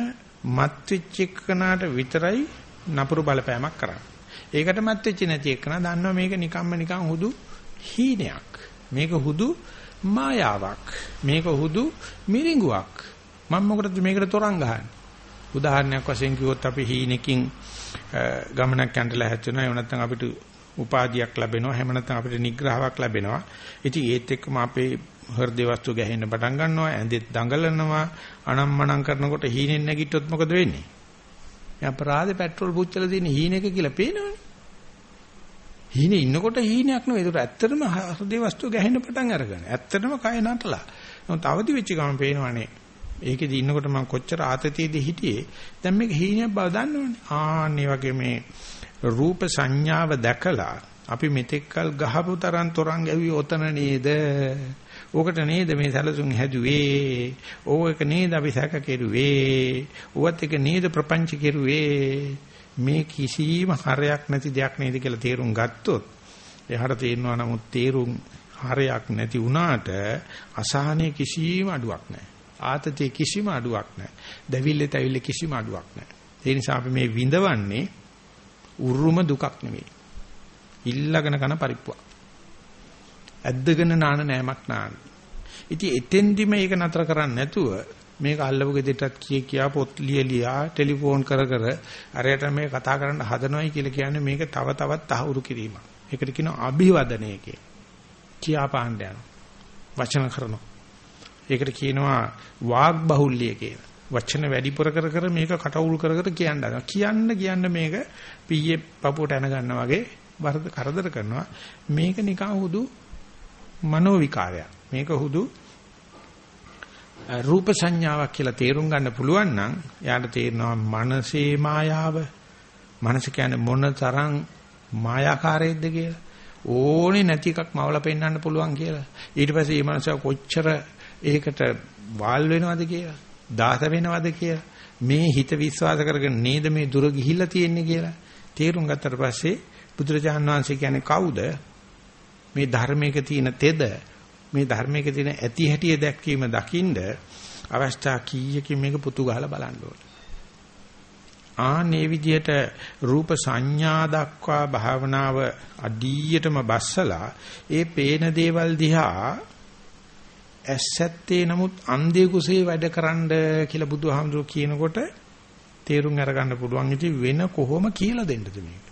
මත් වෙච්ච එකනට විතරයි නපුරු බලපෑමක් කරන්නේ. ඒකට මත් වෙච්ච නැති එකන දන්නවා මේක නිකම්ම නිකන් හුදු හීනයක්. මේක හුදු මායාවක්. මේක හුදු මිරිඟුවක්. මම මොකටද මේකට තරංග ගහන්නේ? උදාහරණයක් වශයෙන් කිව්වොත් අපි හීනකින් ගමනක් යන්නලා හැදෙනවා එහෙම නැත්නම් අපිට උපාධියක් ලැබෙනවා. එහෙම නැත්නම් අපිට නිග්‍රහාවක් ලැබෙනවා. ඉතින් ඒත් එක්කම අපේ හෘද වස්තු ගැහෙන්න පටන් ගන්නවා. ඇඳෙත් දඟලනවා. අනම්මනම් කරනකොට හීනෙන් නැගිට්ටොත් මොකද වෙන්නේ? මේ අපරාධ පෙට්‍රල් පුච්චලා තියෙන හීනෙක කියලා පේනවනේ. හීනේ ඉන්නකොට හීනයක් නෙවෙයි. ඒක ඇත්තටම හෘද වස්තු ගැහෙන්න පටන් අරගෙන. ඇත්තටම කය නටලා. නමුත් අවදි වෙච්ච ගමන් පේනවනේ. ඒකෙදි ඉන්නකොට මම කොච්චර ආතතියේද හිටියේ? දැන් මේක හීනයක් බව දන්නවනේ. ආන්නේ වගේ මේ රූප සංඥාව දැකලා අපි මෙතෙක්කල් ගහපු තරම් තරංග ඇවි ඔතන නේද? ඕකට නේද මේ සැලසුම් හැදුවේ? ඕක නේද අපි සැක කෙරුවේ? ඌවත් එක නේද ප්‍රපංච කෙරුවේ? මේ කිසිම හරයක් නැති දෙයක් නේද කියලා තේරුම් ගත්තොත් එහාට තේරෙනවා නමුත් තේරුම් හරයක් නැති වුණාට අසහනයේ කිසිම අඩුවක් නැහැ. ආතතිය කිසිම අඩුවක් නැහැ. දැවිල්ලේ තැවිල්ලේ කිසිම අඩුවක් නැහැ. ඒ නිසා අපි මේ විඳවන්නේ උරුම දුකක් නෙවෙයි. ඉල්ලගෙන කන පරිප්පුවක්. ඇද්දගෙන නාන නෑමක් නාන. ඉතින් එතෙන්දි මේක නතර කරන්නේ නැතුව මේක අල්ලපු ගෙදරටත් කිය කියා පොත් ලියලියා ටෙලිෆෝන් කර කර අරයට මේ කතා කරන්න හදනවයි කියලා කියන්නේ මේක තව තවත් තහවුරු කිරීමක්. ඒකට කියනවා අභිවදනය කියලා. කියා පාණ්ඩ යනවා. වචන කරනවා. ඒකට කියනවා වාග් බහුල්‍ය කියලා. වචන වැඩිපුර කර කර මේක කටවුල් කර කර කියන්න හදනවා. කියන්න කියන්න මේක පීයේ පපුවට එන ගන්නවා වගේ වරද කරදර කරනවා. මේක නිකන් හුදු මනෝ විකාරයක්. මේක හුදු රූප සංඥාවක් කියලා තේරුම් ගන්න පුළුවන් නම් යාට තේරෙනවා මනසේ මායාව. මනස කියන්නේ මොන තරම් මායාකාරයක්ද කියලා. ඕනේ නැති එකක් මවලා පෙන්වන්න පුළුවන් කියලා. ඊට පස්සේ මේ මනස කොච්චර ඒකට වාල් වෙනවද කියලා, දාස වෙනවද කියලා, මේ හිත විශ්වාස කරගෙන නේද මේ දුර ගිහිල්ලා තියෙන්නේ කියලා තේරුම් ගත්තට පස්සේ බුදුරජාන් වහන්සේ කියන්නේ කවුද? මේ ධර්මයක තියෙන තෙද මේ ධර්මයක තියෙන ඇති හැටිය දැක්වීම දකින්ද අවස්ථා කීයකින් මේක පුතු ගහලා බලන්න ඕනේ. ආනේ විදිහට රූප සංඥා දක්වා භාවනාව අඩියටම බස්සලා ඒ පේන දේවල් දිහා ඇස්සැත්තේ නමුත් අන්ධේ කුසේ වැඩකරනද කියලා බුදුහාමුදුරුවෝ කියනකොට තේරුම් අරගන්න පුළුවන් ඉතින් වෙන කොහොම කියලා දෙන්නද මේක.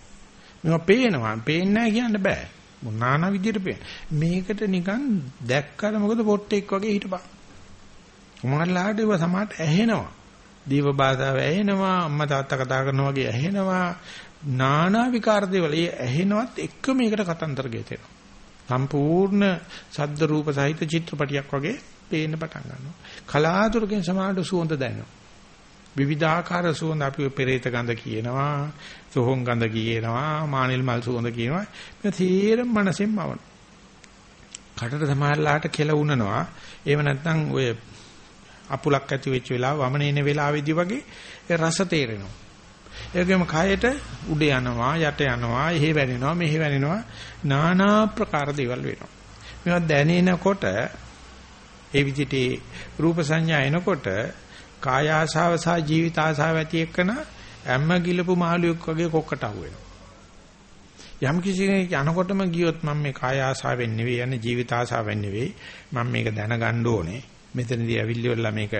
මේවා පේනවා. පේන්නේ නැහැ කියන්න බෑ. මොනානා විදියට පේන. මේකට නිකන් දැක්කම මොකද පොට්ටෙක් වගේ හිටපන්. උමාරලාට ඒව සමාට ඇහෙනවා. දීව බාධාව ඇහෙනවා අම්මා තාත්තා කතා කරනවා වගේ ඇහෙනවා නානා විකාර දේවල් ඒ ඇහෙනවත් එක්ක මේකට කතන්දර ගෙතෙනවා සම්පූර්ණ සද්ද රූප සහිත චිත්‍රපටියක් වගේ පේන්න පටන් ගන්නවා. කලාතුරකින් සමානට සුවඳ දැනෙනවා. විවිධාකාර සුවඳ අපි පෙරේත ගඳ කියනවා සෝහන් ගඳ කියනවා මානිල් මල් සුවඳ කියනවා. මේ තීරම මනසෙන් මවන කටට සමහරලාට කෙල උනනවා. එහෙම නැත්නම් ඔය අපුලක් ඇති වෙච්ච වෙලාව වමනේන වෙලාවේදී වගේ ඒ රස තේරෙනවා. ඒකෙම කයට උඩ යනවා යට යනවා එහෙ වැනෙනවා මෙහෙ වැනෙනවා নানা ප්‍රකාර දේවල් වෙනවා. මේවා දැනෙනකොට ඒ විදිහට රූප සංඥා එනකොට කාය ආශාව සහ ජීවිත ආශාව ඇති එක්කන ඇම්ම ගිලපු මාළුවෙක් වගේ කොක්කට අහු වෙනවා. යම් කිසි කෙනෙක් යනකොටම ගියොත් මම මේ කාය ආශාවෙන් නෙවෙයි යන්නේ ජීවිත ආශාවෙන් නෙවෙයි මම මේක දැනගන්න ඕනේ මෙතනදී ඇවිල්ලිවලා මේක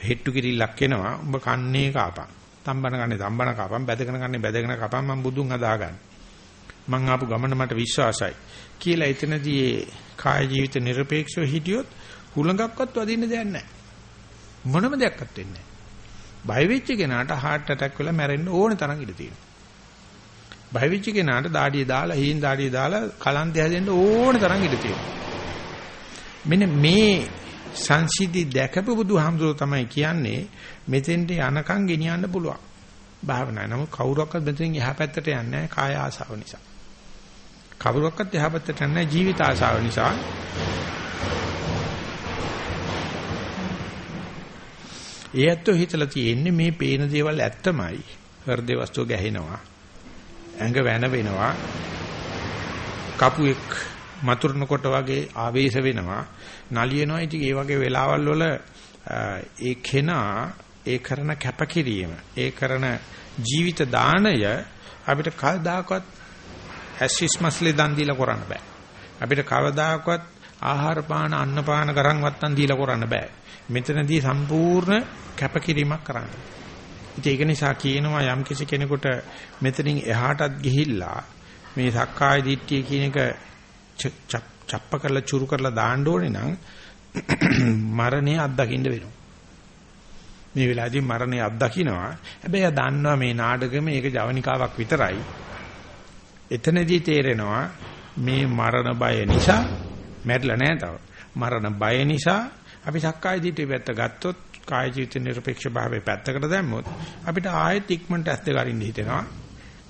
හෙට්ටු කිරිල්ලක් එනවා. උඹ කන්නේ කාපන්. තම්බන ගන්නේ තම්බන කපම් බැදගෙන ගන්නේ බැදගෙන කපම් මම බුදුන් හදාගන්න මං ආපු ගමන මට විශ්වාසයි. කියලා එතනදී ඒ කාය ජීවිත নিরপেক্ষව හිටියොත් හුලඟක්වත් වදින්න දෙයක් නැහැ. මොනම දෙයක්වත් වෙන්නේ නැහැ. බය වෙච්ච කෙනාට heart attack වෙලා මැරෙන්න ඕන තරම් ඉඩ තියෙනවා. බය වෙච්ච කෙනාට දාඩිය දාලා හීන් දාඩිය දාලා කලන්තය හැදෙන්න ඕන තරම් ඉඩ තියෙනවා. මෙන්න මේ සංසිද්ධි දැකපු බුදුහාමුදුරුවෝ තමයි කියන්නේ මෙතෙන්ට යනකම් ගෙනියන්න පුළුවන්. භාවනාව. නමුත් කවුරක්වත් මෙතෙන් එහා පැත්තට යන්නේ නැහැ කාය ආසාව නිසා. කවුරක්වත් එහා පැත්තට යන්නේ ජීවිත ආසාව නිසා. ඒ ඇත්තෝ හිතලා තියෙන්නේ මේ පේන දේවල් ඇත්තමයි. හෘද වස්තුව ගැහෙනවා. ඇඟ වෙන වෙනවා. කපුවෙක් මතුරුනකොට වගේ ආවේශ වෙනවා නලියනවා. ඉතින් ඒ වගේ වෙලාවල් වල ඒ කෙනා ඒ කරන කැපකිරීම ඒ කරන ජීවිත දාණය අපිට කවදාකවත් ඇසිස් මස්ලේ දන් දීලා කරන්න බෑ. අපිට කවදාකවත් ආහාර පාන අන්න පාන ගරන් වත්තන් දීලා කරන්න බෑ. මෙතනදී සම්පූර්ණ කැපකිරීමක් කරන්න. ඉතින් ඒක නිසා කියනවා යම් කිසි කෙනෙකුට මෙතනින් එහාටත් ගිහිල්ලා මේ සක්කාය දිට්ඨිය කියන එක චප්ප කරලා චුරු කරලා දාන්න ඕනේ නම් මරණය අත්දකින්න වෙනවා. මේ වෙලාවේදී මරණය අත්දකින්නවා. හැබැයි ආ දන්නවා මේ නාටකෙම ඒක ජවනිකාවක් විතරයි. එතනදී තේරෙනවා මේ මරණ බය නිසා මැරිලා නැහැ තව. මරණ බය නිසා අපි සක්කාය දිට්ඨිය පැත්ත ගත්තොත් කාය ජීවිත නිර්පේක්ෂ භාවයේ පැත්තකට දැම්මොත් අපිට ආයෙත් ඉක්මනට ඇස් දෙක අරින්න හිතෙනවා.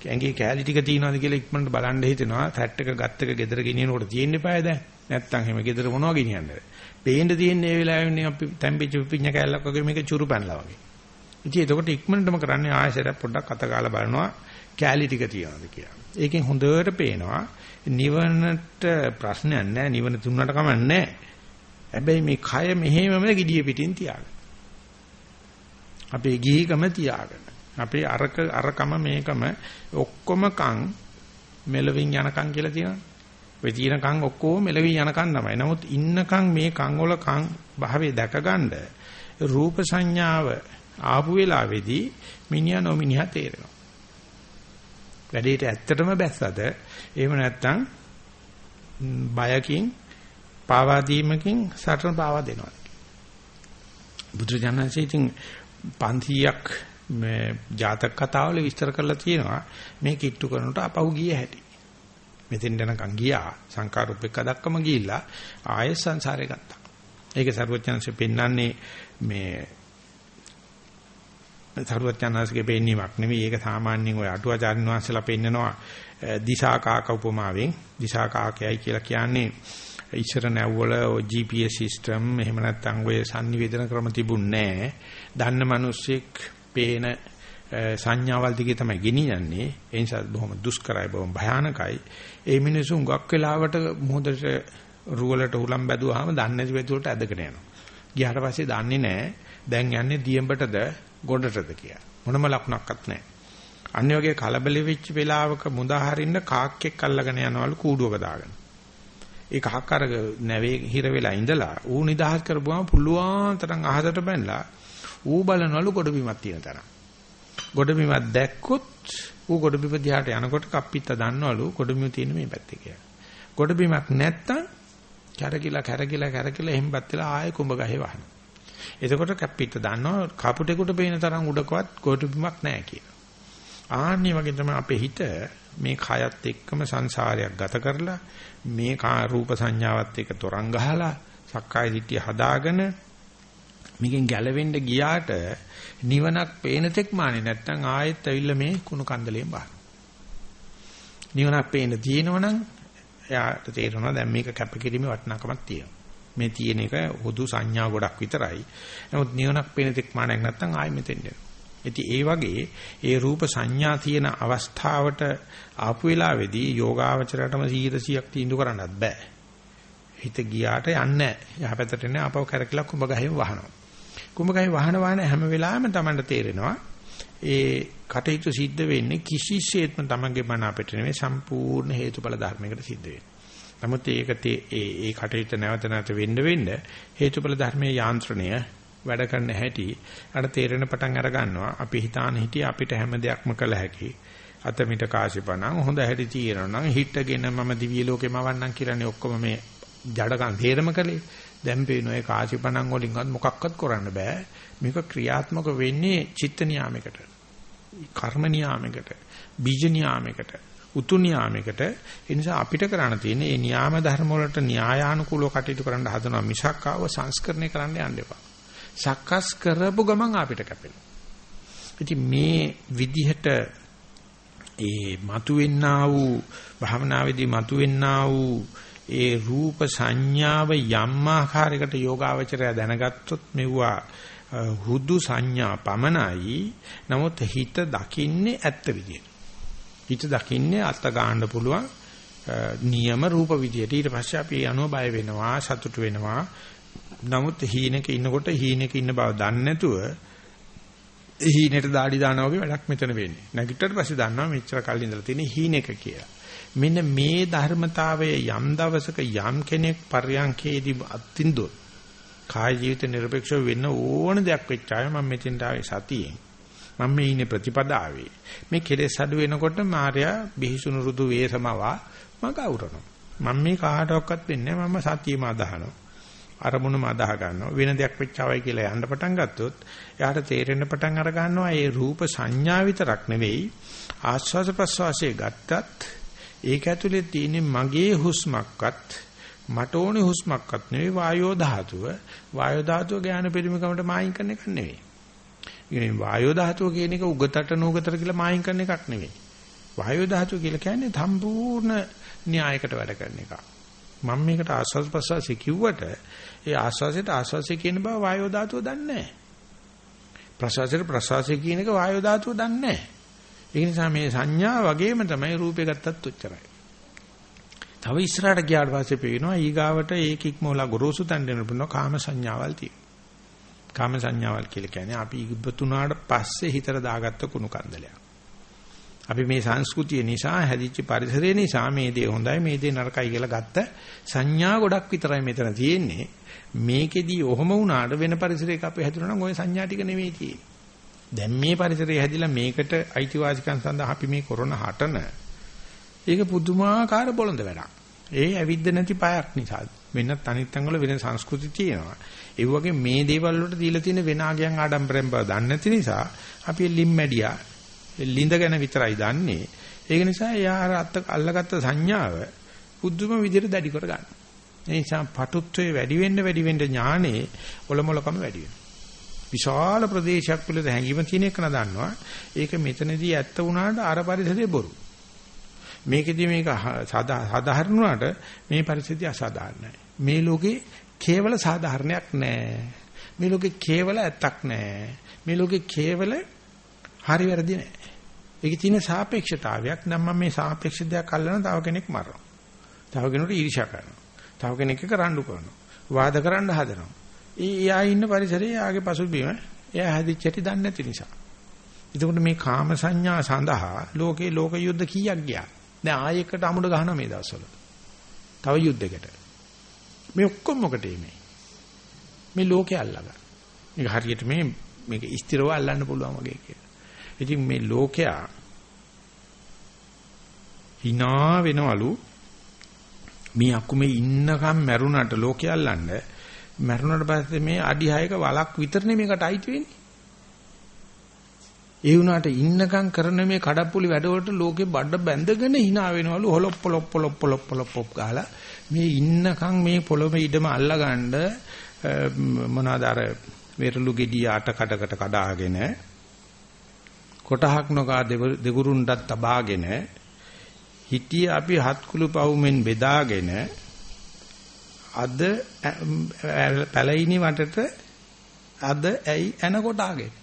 ඇඟේ කැලි ටික තියනවාද කියලා ඉක්මනට බලන්න හිතෙනවා. ෆැට් එක ගත්ත එක ගෙදර ගෙනියනකොට තියෙන්න eBay දැන්. නැත්තම් එහෙම ගෙදර මොනවා ගෙනියන්නද? පේන්න තියෙන්නේ ඒ වෙලාවෙන්නේ අපි තැම්පිච්ච පිඤ්ඤ කැලලක් වගේ මේක චුරු පැනලා වගේ. ඉතින් එතකොට ඉක්මනටම කරන්නේ ආයෙසර පොඩ්ඩක් අත ගාලා බලනවා කැලි ටික තියනවාද කියලා. ඒකෙන් හොඳට පේනවා නිවනට ප්‍රශ්නයක් නැහැ. නිවන තුනට කමක් නැහැ. හැබැයි මේ කය මෙහෙමම gediye පිටින් තියාගන්න. අපේ ගිහිකම තියාගෙන. අපේ අරක අරකම මේකම ඔක්කොම කන් මෙලවින් යනකම් කියලා තියෙනවා. ඔය තියෙන කන් ඔක්කොම මෙලවින් යනකම් තමයි. නමුත් ඉන්නකම් මේ කන් වල කන් භාවයේ දැකගන්න රූප සංඥාව ආපු වෙලාවේදී මිනිහා නොමිනිහා තේරෙනවා. වැඩේට ඇත්තටම බැස්සද එහෙම නැත්නම් බයකින් පාවා දීමකින් සටන පාවා දෙනවා. බුදුජානකසේ ඉතින් 500ක් මේ ජාතක කතාවල විස්තර කරලා තියෙනවා මේ කිට්ටු කරනට අපහු ගිය හැටි. මෙතෙන් යනකම් ගියා සංකාරූපෙක දක්කම ගිහිල්ලා ආයෙ සංසාරේ ගත්තා. ඒක සරුවචනanse පෙන්වන්නේ මේ සරුවචනanseගේ පෙන්වීමක් නෙවෙයි ඒක සාමාන්‍යයෙන් ඔය අටුවාචාරින් වහන්සේලා පෙන්නනවා දිශාකාක උපමාවෙන් දිශාකාකයයි කියලා කියන්නේ ඉස්සර නැව්වල GPS සිස්ටම් එහෙම නැත්නම් ඔය sannivedana ක්‍රම තිබුණේ නැහැ. දන්න මිනිස්සෙක් පේන සංඥාවල් දිගේ තමයි ගෙනියන්නේ. ඒ නිසා බොහොම දුෂ්කරයි බොහොම භයානකයි. ඒ මිනිසුන් ගක් වෙලාවට මොහොතට රුවලට උලම් බැදුවාම දන්නේ නැති වෙතුලට ඇදගෙන යනවා. ගියාට පස්සේ දන්නේ නැහැ දැන් යන්නේ දියඹටද ගොඩටද කියලා. මොනම ලකුණක්වත් නැහැ. අනිත් වගේ කලබල වෙච්ච වෙලාවක මුදා හරින්න කාක්කෙක් අල්ලගෙන යනවලු කූඩුවක දාගෙන. ඒ කහක් අර නැවේ හිර වෙලා ඉඳලා ඌ නිදහස් කරපුවාම පුළුවන් තරම් අහසට බැනලා ඌ බලනවලු ගොඩබිමක් තියෙන තරම්. ගොඩබිමක් දැක්කොත් ඌ ගොඩබිම දිහාට යනකොට කප්පිත්ත දන්නවලු ගොඩබිම තියෙන මේ පැත්තේ කියලා. ගොඩබිමක් නැත්තම් කැරකිලා කැරකිලා කැරකිලා එහෙම්පත් වෙලා ආයෙ කුඹ ගහේ වහනවා. එතකොට කප්පිත්ත දන්නවා කපුටෙකුට පේන තරම් උඩකවත් ගොඩබිමක් නැහැ කියලා. ආන්නේ වගේ තමයි අපේ හිත මේ කයත් එක්කම සංසාරයක් ගත කරලා මේ කා රූප සංඥාවත් එක්ක තරංග ගහලා සක්කාය දිට්ඨිය හදාගෙන මේකෙන් ගැලවෙන්න ගියාට නිවනක් පේන තෙක් මානේ නැත්තම් ආයෙත් ඇවිල්ලා මේ කුණු කන්දලෙන් බාන. නිවනක් පේන තියෙනවනම් එයාට තේරෙනවා දැන් මේක කැපකිරීමේ වටිනාකමක් තියෙනවා. මේ තියෙන එක හුදු සංඥා ගොඩක් විතරයි. නමුත් නිවනක් පේන තෙක් මානයක් නැත්තම් ආයෙ මෙතෙන් එනවා. ඉතින් ඒ වගේ ඒ රූප සංඥා තියෙන අවස්ථාවට ආපු වෙලාවේදී යෝගාවචරයටම 100%ක් තීන්දුව කරන්නත් බෑ. හිත ගියාට යන්නේ නැහැ. යහපැත්තට එන්නේ ආපහු කරකලා කුඹ ගහෙන් වහනවා. කුඹ ගහෙන් වහන වහන හැම වෙලාවෙම Tamanට තේරෙනවා ඒ කටයුතු සිද්ධ වෙන්නේ කිසිසේත්ම Tamanගේ මන අපිට නෙමෙයි සම්පූර්ණ හේතුඵල ධර්මයකට සිද්ධ වෙන්නේ. නමුත් ඒකට ඒ ඒ කටයුතු නැවත නැවත වෙන්න වෙන්න හේතුඵල ධර්මයේ යාන්ත්‍රණය වැඩ කරන්න හැටි අර තේරෙන පටන් අර ගන්නවා. අපි හිතාන හිටිය අපිට හැම දෙයක්ම කළ හැකි. අතමිට කාසිපණන් හොඳ හැටි තියෙනවා නම් හිටගෙන මම දිව්‍ය ලෝකෙම වන්නම් කියලානේ ඔක්කොම මේ ජඩකම් තේරම කළේ. දැන් පේනවා ඒ කාසිපණන් වලින්වත් මොකක්වත් කරන්න බෑ. මේක ක්‍රියාත්මක වෙන්නේ චිත්ත නියාමයකට. කර්ම නියාමයකට. බීජ නියාමයකට. උතු නියාමයකට ඒ නිසා අපිට කරන්න තියෙන්නේ මේ නියාම ධර්ම වලට න්‍යායානුකූලව කටයුතු කරන්න හදනවා මිසක් ආව සංස්කරණය කරන්න යන්න එපා. සකස් කරපු ගමන් අපිට කැපෙනවා. ඉතින් මේ විදිහට ඒ මතුවෙන්නා වූ භාවනාවේදී මතුවෙන්නා වූ ඒ රූප සංඥාව යම් ආකාරයකට යෝගාවචරය දැනගත්තොත් මෙවුවා හුදු සංඥා පමණයි නමුත් හිත දකින්නේ ඇත්ත විදියට හිත දකින්නේ අත්ත ගන්න පුළුවන් නියම රූප විදියට ඊට පස්සේ අපි අනුව බය වෙනවා සතුටු වෙනවා නමුත් හීනෙක ඉන්නකොට හීනෙක ඉන්න බව දන්නේ නැතුව හීනෙට দাঁඩි දානවා වගේ වැඩක් මෙතන වෙන්නේ. නැගිටට පස්සේ දන්නවා මෙච්චර කල් ඉඳලා තියෙන හීනෙක කියලා. මෙන්න මේ ධර්මතාවයේ යම් දවසක යම් කෙනෙක් පර්යංකේදී අත්ින්දොත් කාය ජීවිත නිර්පේක්ෂව වෙන්න ඕන දෙයක් වෙච්චාය මම මෙතෙන්ට ආවේ සතියෙන්. මම මේ ඉන්නේ ප්‍රතිපදාවේ. මේ කෙලෙස් අඩු වෙනකොට මාර්යා බිහිසුණු රුදු වේසමවා මග අවරනවා. මම මේ කාටවත් වෙන්නේ මම සතියම අදහනවා. අරමුණම අදාහ ගන්නවා වෙන දෙයක් වෙච්චවයි කියලා යන්න පටන් ගත්තොත් එයාට තේරෙන්න පටන් අර ගන්නවා ඒ රූප සංඥා විතරක් නෙවෙයි ආස්වාද ප්‍රසවාසයේ ගත්තත් ඒක ඇතුලේ තියෙන මගේ හුස්මක්වත් මට ඕනේ හුස්මක්වත් නෙවෙයි වායෝ ධාතුව වායෝ ධාතුව ඥාන පරිමකමට මායින් කරන එකක් නෙවෙයි ඉතින් වායෝ ධාතුව කියන එක උගතට නූගතට කියලා මායින් කරන එකක් නෙවෙයි වායෝ ධාතුව කියලා කියන්නේ සම්පූර්ණ න්‍යායකට වැඩ කරන එකක් මම මේකට ආස්වාද ප්‍රසවාසය කිව්වට ඒ ආස්වාසයට ආස්වාසය කියන බව වායෝ ධාතුව දන්නේ නැහැ. ප්‍රසවාසයට ප්‍රසවාසය කියන එක වායෝ ධාතුව දන්නේ නැහැ. ඒ නිසා මේ සංඥා වගේම තමයි රූපේ ගත්තත් උච්චරයි. තව ඉස්සරහට ගියාට පස්සේ පේනවා ඊගාවට ඒක ඉක්මවලා ගොරෝසු තැන් දෙන්න පුළුවන් කාම සංඥාවල් තියෙනවා. කාම සංඥාවල් කියලා කියන්නේ අපි ඉබ්බතුනාට පස්සේ හිතට දාගත්ත කුණු කන්දලයක්. අපි මේ සංස්කෘතිය නිසා හැදිච්ච පරිසරය නිසා මේ දේ හොඳයි මේ දේ නරකයි කියලා ගත්ත සංඥා ගොඩක් විතරයි මෙතන තියෙන්නේ. මේකෙදී ඔහොම වුණාට වෙන පරිසරයක අපි හැදුණා නම් ওই සංඥා ටික නෙවෙයි තියෙන්නේ. දැන් මේ පරිසරය හැදිලා මේකට අයිතිවාසිකම් සඳහා අපි මේ කරන හටන ඒක පුදුමාකාර බොළඳ වැඩක්. ඒ ඇවිද්ද නැති පායක් නිසා. වෙනත් අනිත් අංගවල වෙන සංස්කෘති තියෙනවා. ඒ වගේ මේ දේවල් වලට දීලා තියෙන වෙන ආගයන් ආඩම්බරෙන් බව දන්නේ නැති නිසා අපි ලිම්මැඩියා ලිඳ ගැන විතරයි දන්නේ. ඒක නිසා එයා අර අත්ත අල්ලගත්ත සංඥාව පුදුම විදිහට දැඩි කර ගන්න. ඒ නිසා පටුත්වයේ වැඩි වෙන්න වැඩි වෙන්න ඥානේ ඔලොමලකම වැඩි වෙනවා. විශාල ප්‍රදේශයක් පිළිබඳ හැඟීම තියෙන එක නදන්නවා. ඒක මෙතනදී ඇත්ත වුණාට අර පරිසරයේ බොරු. මේකෙදී මේක සාධාරණ වුණාට මේ පරිසරය අසාධාරණයි. මේ ලෝකේ කේවල සාධාරණයක් නැහැ. මේ ලෝකේ කේවල ඇත්තක් නැහැ. මේ ලෝකේ කේවල හරි වැරදි නැහැ. ඒකේ තියෙන සාපේක්ෂතාවයක් නම් මම මේ සාපේක්ෂ දෙයක් අල්ලන තව කෙනෙක් මරනවා. තව කෙනෙකුට ඊර්ෂ්‍යා කරනවා. තව කෙනෙක් එක රණ්ඩු කරනවා. වාද කරන්න හදනවා. ඒ එයා ඉන්න පරිසරයේ එයාගේ පසුබිම එයා හැදිච්ච හැටි දන්නේ නැති නිසා. එතකොට මේ කාම සංඥා සඳහා ලෝකේ ලෝක යුද්ධ කීයක් ගියා? දැන් ආයෙකට අමුඩ ගහනවා මේ දවස්වල. තව යුද්ධයකට. මේ ඔක්කොම මොකටද මේ? මේ ලෝකේ අල්ලගන්න. මේක හරියට මේ මේක ස්ථිරව අල්ලන්න පුළුවන් වගේ කියලා. ඉතින් මේ ලෝකයා hina වෙනවලු මේ අකුමේ ඉන්නකම් මැරුණට ලෝකේ අල්ලන්න මැරුණට පස්සේ මේ අඩි 6ක වලක් විතරනේ මේකට අයිති වෙන්නේ. ඒ වුණාට ඉන්නකම් කරන මේ කඩප්පුලි වැඩවලට ලෝකේ බඩ බැඳගෙන hina වෙනවලු හොලොප් පොලොප් පොලොප් පොලොප් පොලොප් පොප් ගාලා මේ ඉන්නකම් මේ පොළොමේ ඉඩම අල්ලගන්න මොනවාද අර වෙරළු ගෙඩිය අට කඩකට කඩාගෙන කොටහක් නොකා දෙගුරුන්ටත් තබාගෙන හිටිය අපි හත් කුළු පවුමෙන් බෙදාගෙන අද පැලිනි වටට අද ඇයි එන කොටාගෙන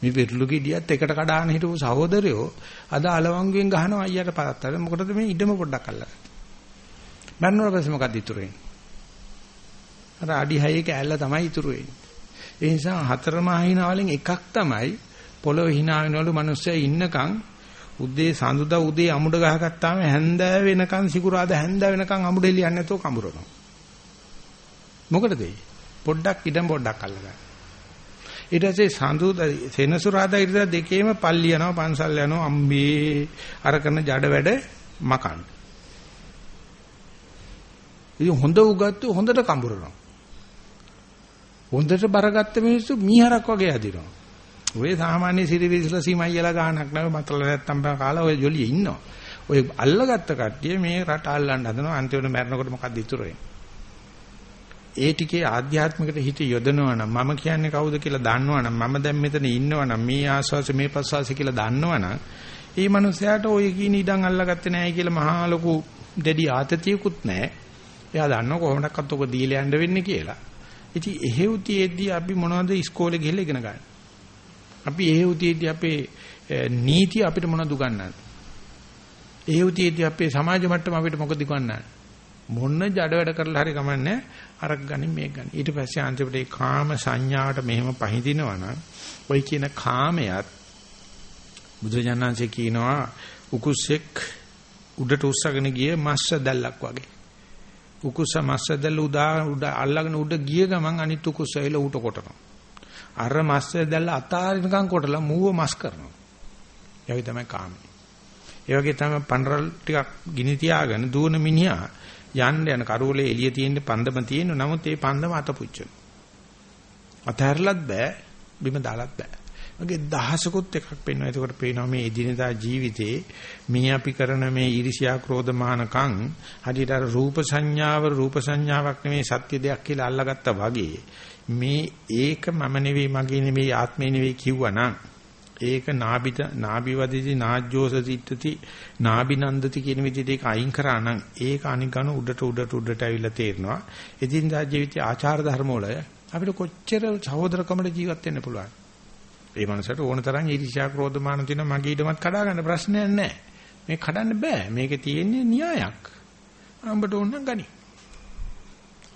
මේ පෙරළු ගෙඩියත් එකට කඩාන හිටපු සහෝදරයෝ අද අලවංගුවෙන් ගහනවා අයියට පරත්තර මොකටද මේ ඉඩම පොඩ්ඩක් අල්ලගන්න. මරණවල පස්සේ මොකක්ද ඉතුරු වෙන්නේ? අර අඩි 6 කෑල්ල තමයි ඉතුරු වෙන්නේ. ඒ නිසා හතර මහ hina වලින් එකක් තමයි පොළොව hina වෙනවලු මිනිස්සු ඉන්නකම් උදේ සඳුදා උදේ අමුඩ ගහගත්තාම හැන්දෑ වෙනකන් සිකුරාද හැන්දෑ වෙනකන් අමුඩ එළියන්නේ නැතුව කඹරනවා. මොකටද ඒ? පොඩ්ඩක් ඉඩම් පොඩ්ඩක් අල්ලගන්න. ඊට පස්සේ සඳුදා සෙනසුරාදා ඉරිදා දෙකේම පල්ලි යනවා පන්සල් යනවා අම්බේ අර කරන ජඩ වැඩ මකන්න. ඉතින් හොඳ උගත්තු හොඳට කඹරනවා. හොඳට බරගත්ත මිනිස්සු මීහරක් වගේ හදිනවා. ඔය සාමාන්‍ය සිරිවිසල සීමයියලා ගහනක් නෙවෙයි මතල නැත්තම් කාලා ඔය ජොලියේ ඉන්නවා. ඔය අල්ලගත්ත කට්ටිය මේ රට අල්ලන්න හදනවා අන්තිමට මැරෙනකොට මොකද්ද ඉතුරු ඒ ටිකේ ආධ්‍යාත්මිකට හිත යොදනවා නම් මම කියන්නේ කවුද කියලා දන්නවනම් මම දැන් මෙතන ඉන්නවනම් මේ ආස්වාස මේ ප්‍රසවාස කියලා දන්නවනම් ඒ මනුස්සයාට ඔය කියන ඉඩම් අල්ලගත්තේ නැහැ කියලා මහා ලොකු දෙඩි ආතතියකුත් නැහැ. එයා දන්නව කොහොමඩක්වත් ඔක දීලා යන්න වෙන්නේ කියලා. ඉතින් එහෙව් තියේදී අපි මොනවද ඉස්කෝලේ ගිහලා ඉගෙන ගන්නේ? අපි ඒ උතියේදී අපේ නීති අපිට මොනවද උගන්වන්නේ? ඒ උතියේදී අපේ සමාජ මට්ටම අපිට මොකද උගන්වන්නේ? මොන ජඩ වැඩ කරලා හරි කමන්නේ අරක් ගනින් මේක ගන්න. ඊට පස්සේ අන්තිමට ඒ කාම සංඥාවට මෙහෙම පහඳිනවා නම් ওই කියන කාමයට බුදුජානන්සේ කියනවා උකුස්සෙක් උඩට උස්සගෙන ගිය මස්ස දැල්ලක් වගේ. උකුස්ස මස්ස දැල්ල උදා උඩ අල්ලගෙන උඩ ගිය ගමන් අනිත් උකුස්ස ඇවිල්ලා ඌට කොටනවා. අර මස්සේ දැල්ල අතාරිනකම් කොටලා මූව මස් කරනවා. ඒ තමයි කාමී. ඒ වගේ තමයි පන්රල් ටිකක් ගිනි තියාගෙන දුවන මිනිහා යන්න යන කරවලේ එළිය තියෙන පන්දම තියෙන නමුත් ඒ පන්දම අත පුච්චන. අතහැරලත් බෑ බිම දාලත් බෑ. වගේ දහසකුත් එකක් පෙන්වනවා. එතකොට පේනවා මේ එදිනෙදා ජීවිතේ මේ අපි කරන මේ ඊර්ෂ්‍යා ක්‍රෝධ මානකම් හරියට අර රූප සංඥාව රූප සංඥාවක් නෙමේ සත්‍ය දෙයක් කියලා අල්ලගත්තා වගේ මේ ඒක මම නෙවෙයි මගේ නෙවෙයි ආත්මේ නෙවෙයි කිව්වනම් ඒක නාබිත නාබිවදිති නාජ්ජෝස සිට්ඨති නාබිනන්දති කියන විදිහට ඒක අයින් කරා නම් ඒක අනිකන උඩට උඩට උඩට ඇවිල්ලා තේරෙනවා. එදින්දා ජීවිතයේ ආචාර ධර්ම වල අපිට කොච්චර සහෝදරකමට ජීවත් වෙන්න පුළුවන්. ඒ මනසට ඕන තරම් ඊර්ෂ්‍යා ක්‍රෝධ මාන තියෙන මගේ ඊටමත් කඩා ගන්න ප්‍රශ්නයක් නැහැ. මේක කඩන්න බෑ. මේකේ තියෙන්නේ න්‍යායක්. අඹට ඕන නම් ගනි.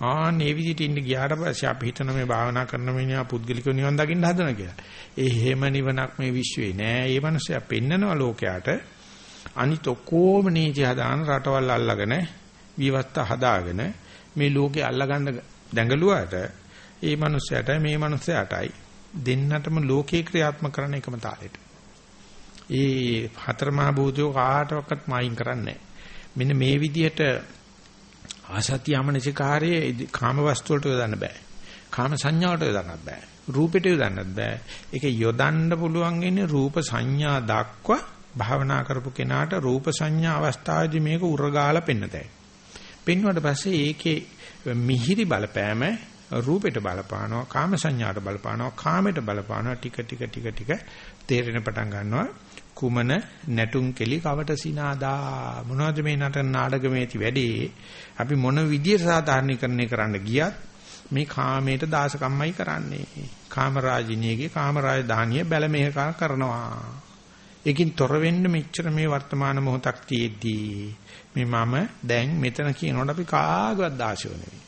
ආන් මේ විදිහට ඉන්න ගියාට පස්සේ අපි හිතන මේ භාවනා කරන මිනිහා පුද්ගලිකව නිවන් දකින්න හදන කියලා. ඒ හැම නිවනක් මේ විශ්වේ නෑ. ඒ මනුස්සයා පෙන්නනවා ලෝකයට අනිත් ඔක්කොම නීති හදාන රටවල් අල්ලගෙන විවස්ථා හදාගෙන මේ ලෝකේ අල්ලගන්න දැඟලුවාට ඒ මනුස්සයාටයි මේ මනුස්සයාටයි දෙන්නටම ලෝකේ ක්‍රියාත්මක කරන එකම තාලෙට. ඒ හතර මහ භූතයෝ කාටවත් මායින් කරන්නේ මෙන්න මේ විදිහට ආසත්‍ය යමනසිකාරයේ කාම වස්තු වලට යොදන්න බෑ. කාම සංඥාවට යොදන්නත් බෑ. රූපෙට යොදන්නත් බෑ. ඒක යොදන්න පුළුවන් ඉන්නේ රූප සංඥා දක්වා භාවනා කරපු කෙනාට රූප සංඥා අවස්ථාවේදී මේක උරගාලා පෙන්නතයි. පෙන්වුවට පස්සේ ඒකේ මිහිරි බලපෑම රූපෙට බලපානවා කාම සංඥාට බලපානවා කාමයට බලපානවා ටික ටික ටික ටික තේරෙන පටන් ගන්නවා කුමන නැටුම් කෙලි කවට සිනාදා. මොනවද මේ නටන නාටකමේ ඇති වැඩේ? අපි මොන විදියට සාධාරණීකරණය කරන්න ගියත් මේ කාමයට දාසකම්මයි කරන්නේ. කාමරාජිනියගේ කාමරාජ දානිය බැල මේක කරනවා. ඒකින් තොර වෙන්න මෙච්චර මේ වර්තමාන මොහොතක් තියෙද්දී මේ මම දැන් මෙතන කියනකොට අපි කාගවත් දාශයෝ නෙවෙයි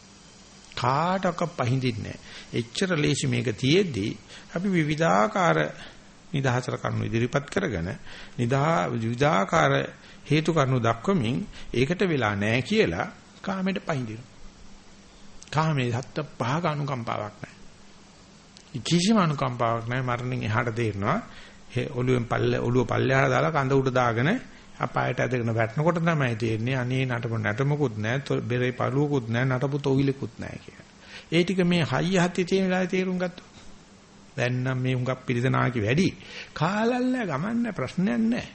කාටක පහඳින්නේ එච්චර ලේසි මේක තියෙද්දී අපි විවිධාකාර නිදහසට කරුණු ඉදිරිපත් කරගෙන නිදා විවිධාකාර හේතු කරුණු දක්වමින් ඒකට වෙලා නැහැ කියලා කාමයට පහඳිනවා. කාමයේ හත්ත පහක අනුකම්පාවක් නැහැ. කිසිම අනුකම්පාවක් නැහැ මරණින් එහාට දෙනවා. ඔළුවෙන් පල්ල ඔළුව පල්ලෙහාට දාලා කඳ උඩ දාගෙන අපායට ඇදගෙන වැටෙනකොට තමයි තේරෙන්නේ අනේ නටපො නැටමකුත් නැහැ බෙරේ පළුවකුත් නැහැ නටපු තොවිලකුත් නැහැ කියලා. ඒ ටික මේ හයිය හත්ති තියෙන වෙලාවේ තේරුම් ගත්තොත් දැන් නම් මේ හුඟක් පිළිදනාකි වැඩි. කාලල්ල ගමන්න ප්‍රශ්නයක් නැහැ.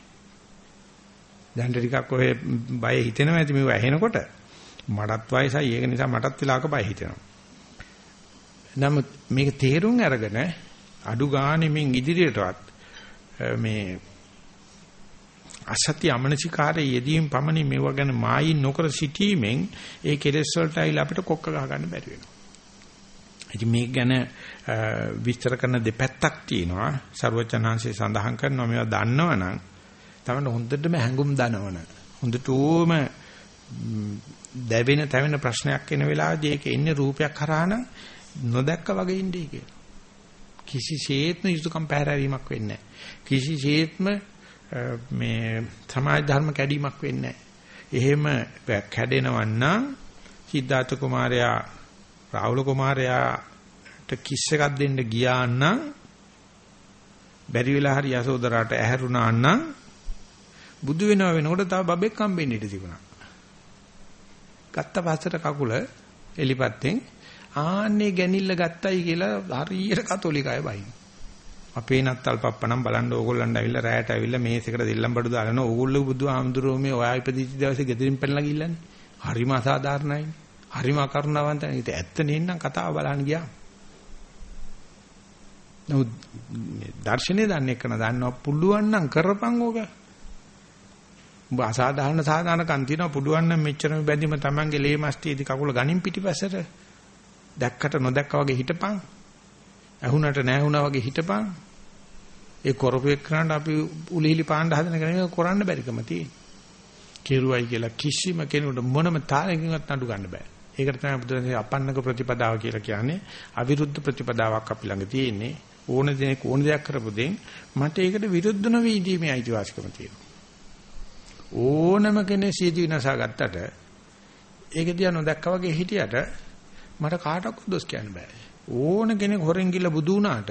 දැන් ටිකක් ඔය බය හිතෙනවා ඇති මේව ඇහෙනකොට මටත් වයසයි ඒක නිසා මටත් වෙලාවක බය හිතෙනවා. නමුත් මේක තේරුම් අරගෙන අඩු ගානේ මින් ඉදිරියටවත් මේ අසත්‍ය අමනසිකාරයේ යෙදීම් පමණින් මේව ගැන මායින් නොකර සිටීමෙන් ඒ කෙලෙස් වලට අයිලා අපිට කොක්ක ගහ ගන්න බැරි වෙනවා. ඉතින් මේක ගැන විස්තර කරන දෙපැත්තක් තියෙනවා. ਸਰවචනාංශය සඳහන් කරනවා මේවා දන්නවනම් තමයි හොඳටම හැඟුම් දනවන. හොඳටම දැවෙන තැවෙන ප්‍රශ්නයක් එන වෙලාවදී ඒක එන්නේ රූපයක් කරා නම් නොදැක්ක වගේ ඉන්නේ කියලා. කිසිසේත්ම යුතුයකම් පැහැරීමක් වෙන්නේ නැහැ. කිසිසේත්ම මේ සමාජ ධර්ම කැඩීමක් වෙන්නේ එහෙම කැඩෙනවන්නම් සිද්ධාර්ථ කුමාරයා රාහුල කුමාරයාට කිස් එකක් දෙන්න ගියා නම් බැරි වෙලා හරි යසෝදරාට ඇහැරුණා නම් බුදු වෙනව වෙනකොට තව බබෙක් හම්බෙන්න ඉඩ තිබුණා. ගත්ත පස්සට කකුල එලිපත්තෙන් ආන්නේ ගැනිල්ල ගත්තයි කියලා හරියට කතෝලිකය බයින්. අපේ නත්තල් පප්පනම් බලන්න ඕගොල්ලන්ට ඇවිල්ලා රැයට ඇවිල්ලා මේසෙකට දෙල්ලම් බඩු දාගෙන ඕගොල්ලෝ බුදුහාමුදුරුවෝ මේ ඔයා ඉපදිච්ච දවසේ ගෙදරින් පැනලා ගිල්ලන්නේ. හරිම අසාධාරණයි. හරිම කරුණාවන්තයි. ඒක ඇත්ත නෙන්නම් කතාව බලන්න ගියා. නමුත් දර්ශනේ දන්නේ කන දන්නවා පුළුවන් නම් කරපන් ඕක. උඹ අසාධාරණ සාධාරණකම් තියෙනවා පුළුවන් නම් මෙච්චරම බැඳීම Tamange ලේ මස්තියේදී කකුල ගනින් පිටිපස්සට දැක්කට නොදැක්කා වගේ හිටපන්. ඇහුණට නැහුණා වගේ හිටපන්. ඒ කරපෙක් කරන්න අපි උලිහිලි පාණ්ඩ හදන කෙනෙක් කරන්න බැරිකම තියෙන. කෙරුවයි කියලා කිසිම කෙනෙකුට මොනම තාලකින්වත් නඩු ගන්න බෑ. ඒකට තමයි බුදුරජාණන් අපන්නක ප්‍රතිපදාව කියලා කියන්නේ. අවිරුද්ධ ප්‍රතිපදාවක් අපි ළඟ තියෙන්නේ. ඕන දෙයක් ඕන දෙයක් කරපු දෙයින් මට ඒකට විරුද්ධ නොවී ඉඳීමේ අයිතිවාසිකම තියෙනවා. ඕනම කෙනෙක් සියදි විනාශා ගත්තට ඒක දිහා නොදැක්කා වගේ හිටියට මට කාටවත් දොස් කියන්න බෑ. ඕන කෙනෙක් හොරෙන් ගිහලා බුදු වුණාට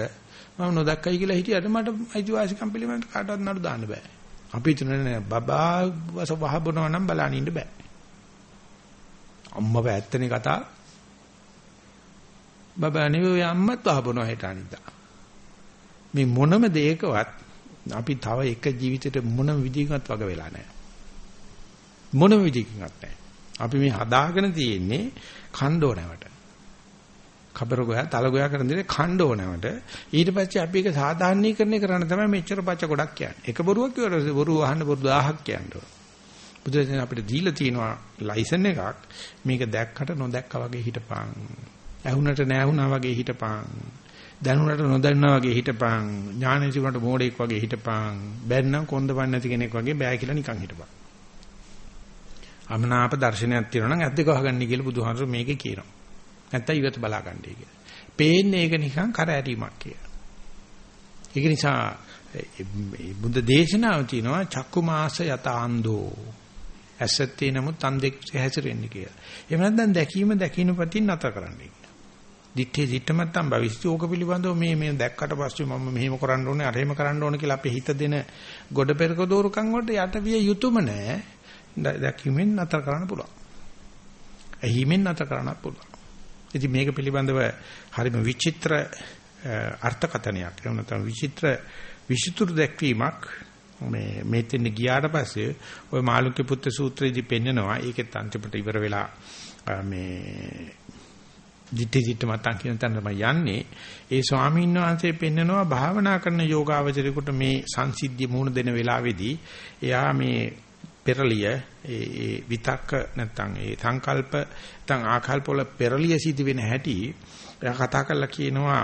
මම නොදැක්කයි කියලා හිටියට මට අයිතිවාසිකම් පිළිබඳ කාටවත් නඩු දාන්න බෑ. අපි හිතන්නේ නෑ බබා වස වහබනවා නම් බලන්න ඉන්න බෑ. අම්මව ඇත්තනේ කතා. බබා නෙවෙයි අම්මත් වහබනවා හිට අනිද්දා. මේ මොනම දෙයකවත් අපි තව එක ජීවිතේට මොනම විදිහකින්වත් වග වෙලා නැහැ. මොනම විදිහකින්වත් නැහැ. අපි මේ හදාගෙන තියෙන්නේ කන්දෝ නැවට. කබර ගෝයා තල ගෝයා කරන දේ ඛණ්ඩ ඕනවට ඊට පස්සේ අපි ඒක සාධාරණීකරණය කරන්න තමයි මෙච්චර පච්ච ගොඩක් කියන්නේ. එක බොරුවක් කියවල බොරුව අහන්න බොරු 1000ක් කියනවා. බුදුරජාණන් අපිට දීලා තියෙනවා ලයිසන් එකක්. මේක දැක්කට නොදැක්කා වගේ හිටපන්. ඇහුනට නැහුණා වගේ හිටපන්. දැනුණට නොදන්නා වගේ හිටපන්. ඥානසිකුණට මෝඩෙක් වගේ හිටපන්. බැන්නම් කොන්දපන් නැති කෙනෙක් වගේ බෑ කියලා නිකන් හිටපන්. අමනාප දර්ශනයක් තියෙනවා නම් ඇද්ද ගහගන්න කියලා බුදුහාමර මේකේ කියනවා. නැත්තම් ඉවත බලා ගන්නයි කියලා. පේන්නේ ඒක නිකන් කර ඇරීමක් කියලා. ඒක නිසා බුද්ධ දේශනාව තියෙනවා චක්කු මාස යතාන්දෝ. ඇසත්තේ නමුත් අන්දෙක් හැසිරෙන්නේ කියලා. එහෙම නැත්නම් දැකීම දැකින පැතින් නැතර කරන්නයි. දිත්තේ දිත්තමත්තම් භවිෂ්‍ය ඕක පිළිබඳව මේ මේ දැක්කට පස්සේ මම මෙහෙම කරන්න ඕනේ අර එහෙම කරන්න ඕනේ කියලා අපේ හිත දෙන ගොඩ පෙරක දෝරුකම් වලට යට විය යුතුයම නෑ දැකීමෙන් නැතර කරන්න පුළුවන්. ඇහිමෙන් නැතර කරන්න පුළුවන්. ඉතින් මේක පිළිබඳව හරිම විචිත්‍ර අර්ථකථනයක් එහෙම නැත්නම් විචිත්‍ර විචිතුරු දැක්වීමක් මේ මෙතෙන් ගියාට පස්සේ ওই මාළුක්‍ය පුත්‍ර සූත්‍රයේදී පෙන්නනවා ඒකෙත් අන්තිමට ඉවර වෙලා මේ දිටි දිට මතන් කියන තැන තමයි යන්නේ. ඒ ස්වාමීන් වහන්සේ පෙන්නනවා භාවනා කරන යෝගාවචරේකට මේ සංසිද්ධිය මුහුණ දෙන වෙලාවේදී එයා මේ පෙරලිය ඒ විතක්ක නැත්නම් ඒ සංකල්ප නැත්නම් ආකල්ප වල පෙරලිය සිදු වෙන හැටි එයා කතා කරලා කියනවා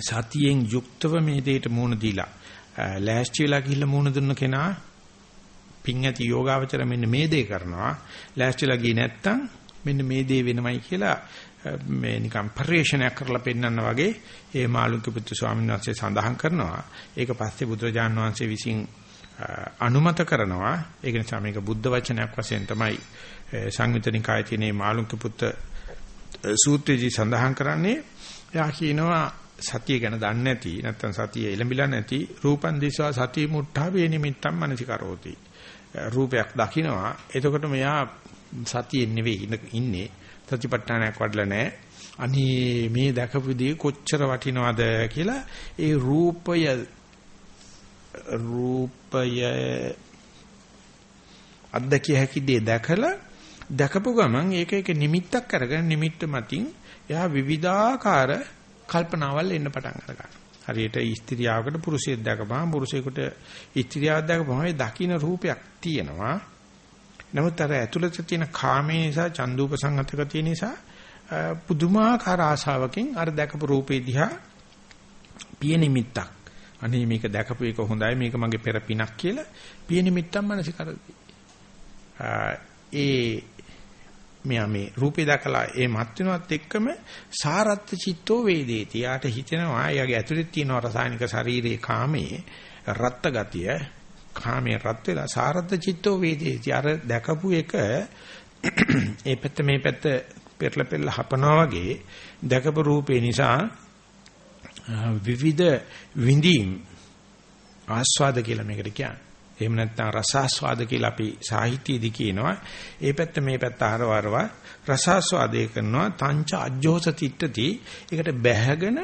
සතියෙන් යුක්තව මේ දෙයට මුහුණ දීලා. ලෑස්ති වෙලා ගිහිල්ලා මුහුණ දුන්න කෙනා පිං ඇති යෝගාවචර මෙන්න මේ දේ කරනවා. ලෑස්තිලා ගියේ නැත්තම් මෙන්න මේ දේ වෙනමයි කියලා මේ නිකන් පරිශ්‍රණයක් කරලා පෙන්වන්න වගේ ඒ මාළුක්‍ය පුත්තු ස්වාමීන් වහන්සේ සඳහන් කරනවා. ඒක පස්සේ බුදුරජාන් වහන්සේ විසින් අනුමත කරනවා. ඒක නිසා මේක බුද්ධ වචනයක් වශයෙන් තමයි සංයුතනිකායේ තියෙන මාළුක්‍ය පුත්ත සූත්‍රයේදී සඳහන් කරන්නේ. එයා කියනවා සතිය ගැන දන්නේ නැති නැත්නම් සතිය එළඹිලා නැති රූපන් දිස්වා සතිය මුට්ඨා වේ නිමිත්තම් මනසිකරෝති රූපයක් දකිනවා. එතකොට මෙයා සතියෙන් නෙවෙයි ඉන්නේ. සතිපට්ඨානයක් වඩලා නැහැ අනේ මේ දැකපු දේ කොච්චර වටිනවද කියලා ඒ රූපය රූපය අද්දකිය හැකි දේ දැකලා දැකපු ගමන් ඒක එක නිමිත්තක් අරගෙන නිමිත්ත මතින් එයා විවිධාකාර කල්පනාවල් එන්න පටන් ගන්නවා. හරියට ස්ත්‍රියාවකට පුරුෂයෙක් දැකපහම පුරුෂයෙකුට ස්ත්‍රියාවක් දැකපහම ඒ දකින්න රූපයක් තියෙනවා. නමුත් අර ඇතුළත තියෙන කාමයේ නිසා චන්දුපසංගතක තියෙන නිසා පුදුමාකාර ආශාවකින් අර දැකපු රූපේ දිහා පිය නිමිත්තක්. අනේ මේක දැකපු එක හොඳයි මේක මගේ පෙර පිනක් කියලා පිය නිමිත්තක් මනසිකරදී. ඒ මෙයා මේ රූපේ දැකලා ඒ මත් වෙනවත් එක්කම සාරත්ත චිත්තෝ වේදේති. යාට හිතෙනවා යාගේ ඇතුලේ තියෙන රසායනික ශරීරයේ කාමයේ රත්ත ගතිය කාමයේ රත් වෙලා සාරත්ත චිත්තෝ වේදේති. අර දැකපු එක ඒ පැත්ත මේ පැත්ත පෙරල පෙරල හපනවා වගේ දැකපු රූපේ නිසා විවිධ විඳීම් ආස්වාද කියලා මේකට කියන්නේ. එහෙම නැත්නම් රසාස්වාද කියලා අපි සාහිත්‍යයේදී කියනවා. ඒ පැත්ත මේ පැත්ත ආරවරව රසාස්වාදේ කරනවා තංච අජ්ජෝස තිට්ඨති. ඒකට බැහැගෙන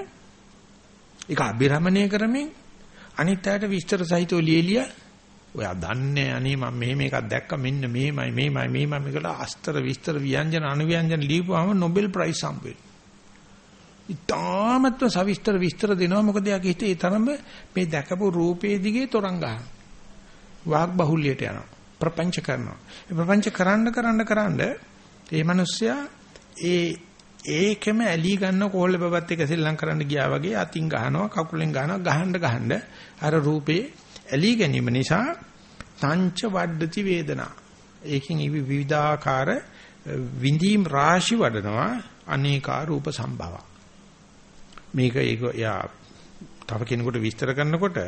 ඒක අභිරමණය කරමින් අනිත් අයට විස්තර සහිතව ලියලිය ඔයා දන්නේ අනේ මම මෙහෙම එකක් දැක්ක මෙන්න මෙහෙමයි මෙහෙමයි මෙහෙමයි කියලා අස්තර විස්තර ව්‍යංජන අනුව්‍යංජන ලියපුවාම නොබෙල් ප්‍රයිස් හම්බෙන්නේ. ඉතාමත්ව සවිස්තර විස්තර දෙනවා මොකද යාගේ හිතේ තරම මේ දැකපු රූපේ දිගේ තරංග ගන්නවා. වාග් බහුල්‍යයට යනවා. ප්‍රපංච කරනවා. ඒ ප්‍රපංච කරන්න කරන්න කරන්න ඒ මිනිස්සයා ඒ ඒකෙම ඇලී ගන්න කෝල්ල බබත් එක සෙල්ලම් කරන්න ගියා වගේ අතින් ගහනවා කකුලෙන් ගහනවා ගහන්න ගහන්න අර රූපේ ඇලී ගැනීම නිසා තංච වඩති වේදනා. ඒකෙන් ඉවි විවිධාකාර විඳීම් රාශි වඩනවා අනේකා රූප සම්භව. මේක ඒක යා තව කෙනෙකුට විස්තර කරනකොට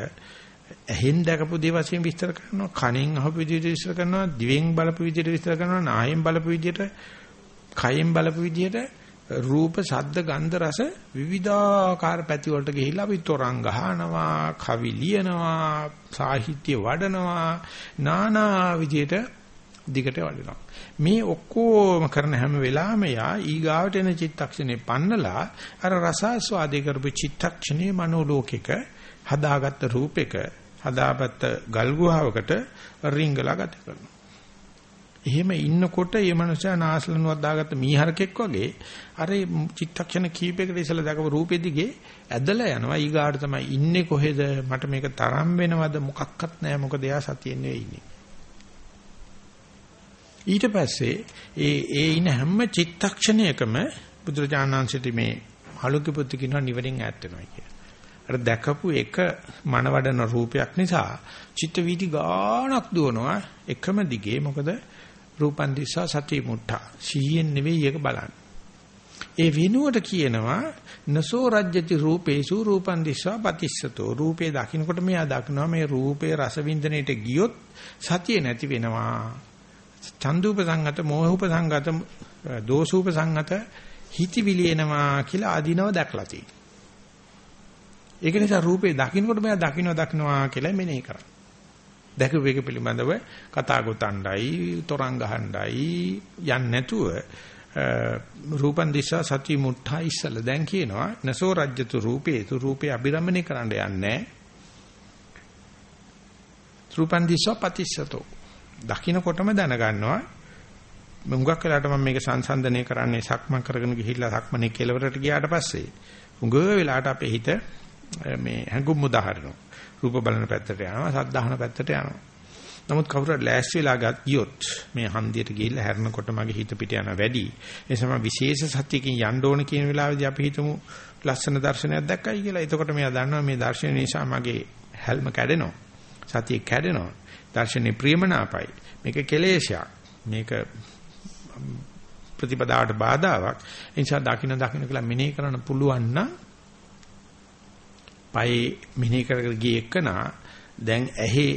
ඇහෙන් දැකපු දේ වශයෙන් විස්තර කරනවා කනෙන් අහපු විදිහට විස්තර කරනවා දිවෙන් බලපු විදිහට විස්තර කරනවා නායෙන් බලපු විදිහට කයෙන් බලපු විදිහට රූප ශබ්ද ගන්ධ රස විවිධාකාර පැති වලට ගිහිල්ලා අපි තොරන් ගහනවා කවි ලියනවා සාහිත්‍ය වඩනවා নানা විදිහට දිගට වඩනවා මේ ඔක්කොම කරන හැම වෙලාවෙම යා ඊගාවට එන චිත්තක්ෂණේ පන්නලා අර රසාස්වාදේ කරපු චිත්තක්ෂණේ මනෝලෝකික හදාගත්ත රූපෙක හදාපත්ත ගල් ගුහාවකට රිංගලා ගත කරනවා. එහෙම ඉන්නකොට මේ මනුස්සයා නාස්ලනුවක් දාගත්ත මීහරකෙක් වගේ අර චිත්තක්ෂණ කීපයකට ඉස්සලා දැකපු රූපෙ දිගේ ඇදලා යනවා. ඊගාට තමයි ඉන්නේ කොහෙද? මට මේක තරම් වෙනවද? මොකක්වත් නැහැ. මොකද එයා සතියෙන් නෙවෙයි ඉන්නේ. ඊට පස්සේ ඒ ඒ ඉන හැම චිත්තක්ෂණයකම බුදුරජාණන් මේ අලුකි පුත්තු කියනවා නිවරින් ඈත් වෙනවා කියලා. අර දැකපු එක මනවඩන රූපයක් නිසා චිත්ත වීදි ගානක් දුවනවා. එකම දිගේ මොකද? රූපන් දිසා සති මුට්ඨා සිහියෙන් නෙවෙයි ඒක බලන්නේ. ඒ විනුවට කියනවා නසෝ රජ්‍යති රූපේසු රූපං දිස්වා පතිස්සතෝ. රූපේ දකින්නකොට මෙයා දක්නවා මේ රූපේ රස වින්දනයේට ගියොත් සතිය නැති වෙනවා. චන්දුප සංගත මෝහූප සංගත දෝසූප සංගත හිතවිලි එනවා කියලා ආදීනව දැක්ලා තියෙනවා. ඒක නිසා රූපේ දකින්නකොට මෙයා දකින්න දකින්නවා කියලා මෙනෙහි කරා දැකපු එක පිළිබඳව කතා ගොතණ්ඩයි තොරන් ගහණ්ඩයි යන්නේ නැතුව රූපන් දිශා සති මුත්තා ඉස්සල. දැන් කියනවා නසෝ රජ්‍යතු රූපේතු රූපේ අභිරමණය කරන්න යන්නේ. රූපන් දිශා පතිස්සතෝ. දකින්නකොටම දැනගන්නවා මුඟක් වෙලාට මම මේක සංසන්දනය කරන්නේ සක්මන් කරගෙන ගිහිල්ලා සක්මනේ කෙලවරට ගියාට පස්සේ. උඟ වෙලාට අපේ හිත මේ හැඟුම් මුදාහරිනවා රූප බලන පැත්තට යනවා සද්ධාහන පැත්තට යනවා නමුත් කවුරුත් ලෑස්ති වෙලා ගියොත් මේ හන්දියට ගිහිල්ලා හැරෙනකොට මගේ හිත පිට යන වැඩි. ඒ නිසා විශේෂ සත්‍යකින් යන්න ඕන කියන වෙලාවේදී අපි හිතමු ලස්සන දර්ශනයක් දැක්කයි කියලා. එතකොට මෙයා දන්නවා මේ දර්ශනය නිසා මගේ හැල්ම කැඩෙනවා. සතිය කැඩෙනවා. දර්ශනේ ප්‍රියමනාපයි. මේක කෙලේශයක්. මේක ප්‍රතිපදාවට බාධාවක්. ඒ නිසා දකින්න දකින්න කියලා මෙනෙහි කරන්න පුළුවන් නම් පයි මෙනෙහි කරගෙන ගියේ එකනා දැන් ඇහි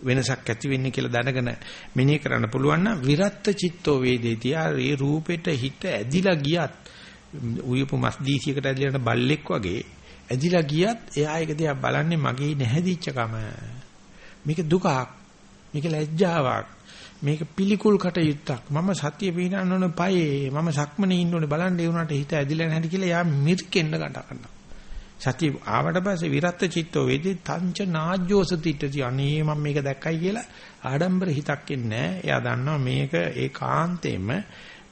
වෙනසක් ඇති වෙන්නේ කියලා දැනගෙන මෙනෙහි කරන්න පුළුවන් නම් විරත්ත චිත්තෝ වේදේති. ආ රූපෙට හිත ඇදිලා ගියත් උයපු මස් දීසියකට ඇදිලා බල්ලෙක් වගේ ඇදිලා ගියත් එයා ඒක දිහා බලන්නේ මගේ නැහැදිච්ච කම. මේක දුකක්. මේක ලැජ්ජාවක්. මේක පිළිකුල් කටයුත්තක්. මම සතිය පිහිනන්න ඕනේ පයේ. මම සක්මනේ ඉන්න ඕනේ බලන්න ඒ උනාට හිත ඇදිලා නැහැටි කියලා එයා මිරිකෙන්න ගන්න ගන්නවා. සතිය ආවට පස්සේ විරත් චිත්තෝ වේදී තංච නාජ්ජෝසතිට්ටි අනේ මම මේක දැක්කයි කියලා ආඩම්බර හිතක් එන්නේ එයා දන්නවා මේක ඒකාන්තයෙන්ම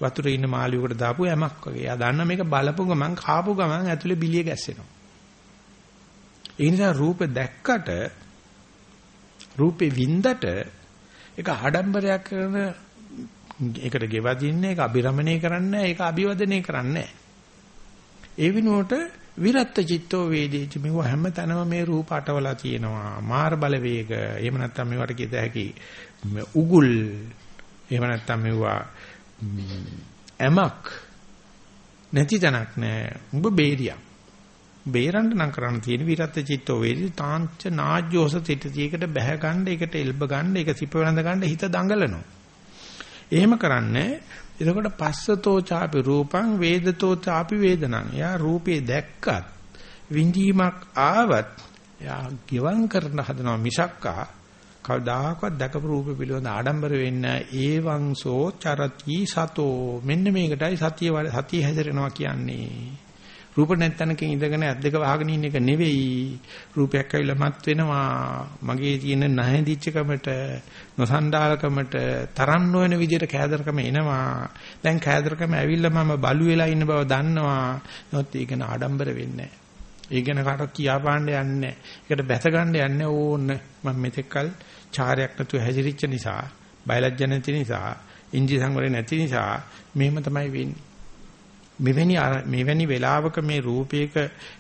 වතුරේ ඉන්න මාළියෙකුට දාපු යමක් වගේ. එයා දන්නා මේක බලපු ගමන් කාපු ගමන් ඇතුලේ බිලිය ගැස්සෙනවා. ඒ නිසා රූප දැක්කට රූපේ වින්දට ඒක ආඩම්බරයක් කරන ඒකට ගෙවදින්නේ ඒක අබිරමණය කරන්නේ ඒක අභිවදනය කරන්නේ ඒ විනුවට විරත්ත චිත්තෝ වේදේච මෙව හැම තැනම මේ රූප අටවලා තියෙනවා. මාර බලවේග. එහෙම නැත්නම් මේවට කියත හැකි උගුල්. එහෙම නැත්නම් මෙවුවා ඇමක් නැති තැනක් නෑ. උඹ බේරියක්. බේරන්න නම් කරන්න තියෙන විරත්ත චිත්තෝ වේදී තාංච නාජ්ජෝස තිටතියකට බැහැ ගන්න ඒකට එල්බ ගන්න ඒක සිප වෙනඳ ගන්න හිත දඟලනවා. එහෙම කරන්නේ එතකොට පස්සතෝ ചാපි රූපං වේදතෝ ചാපි වේදනං. එයා රූපේ දැක්කත් විඳීමක් ආවත් එයා ගිවං කරන හදනවා මිසක්කා. කවදාකවත් දැකපු රූප පිළිබඳ ආඩම්බර වෙන්නේ ඒවංසෝ චරති සතෝ. මෙන්න මේකටයි සතිය සතිය හැදෙනවා කියන්නේ. රූප නැත්තනකින් ඉඳගෙන ඇස් දෙක වහගෙන ඉන්න එක නෙවෙයි. රූපයක් ඇවිල්ලා මත් වෙනවා. මගේ තියෙන නැහැදිච්චකමට, නොසන්ඩාලකමට, තරම් නොවන විදිහට කෑදරකම එනවා. දැන් කෑදරකම ඇවිල්ලා මම බලු වෙලා ඉන්න බව දන්නවා. නමුත් ඒක න ආඩම්බර වෙන්නේ ඒ ගැන කාටවත් කියා පාන්න යන්නේ ඒකට බැස ගන්න යන්නේ ඕන්න මම මෙතෙක්කල් චාරයක් නැතුව හැදිරිච්ච නිසා බයලජ්ජ නැති නිසා ඉන්ද්‍රිය සංවරය නැති නිසා මෙහෙම තමයි වෙන්නේ මෙවැනි මෙවැනි වෙලාවක මේ රූපයක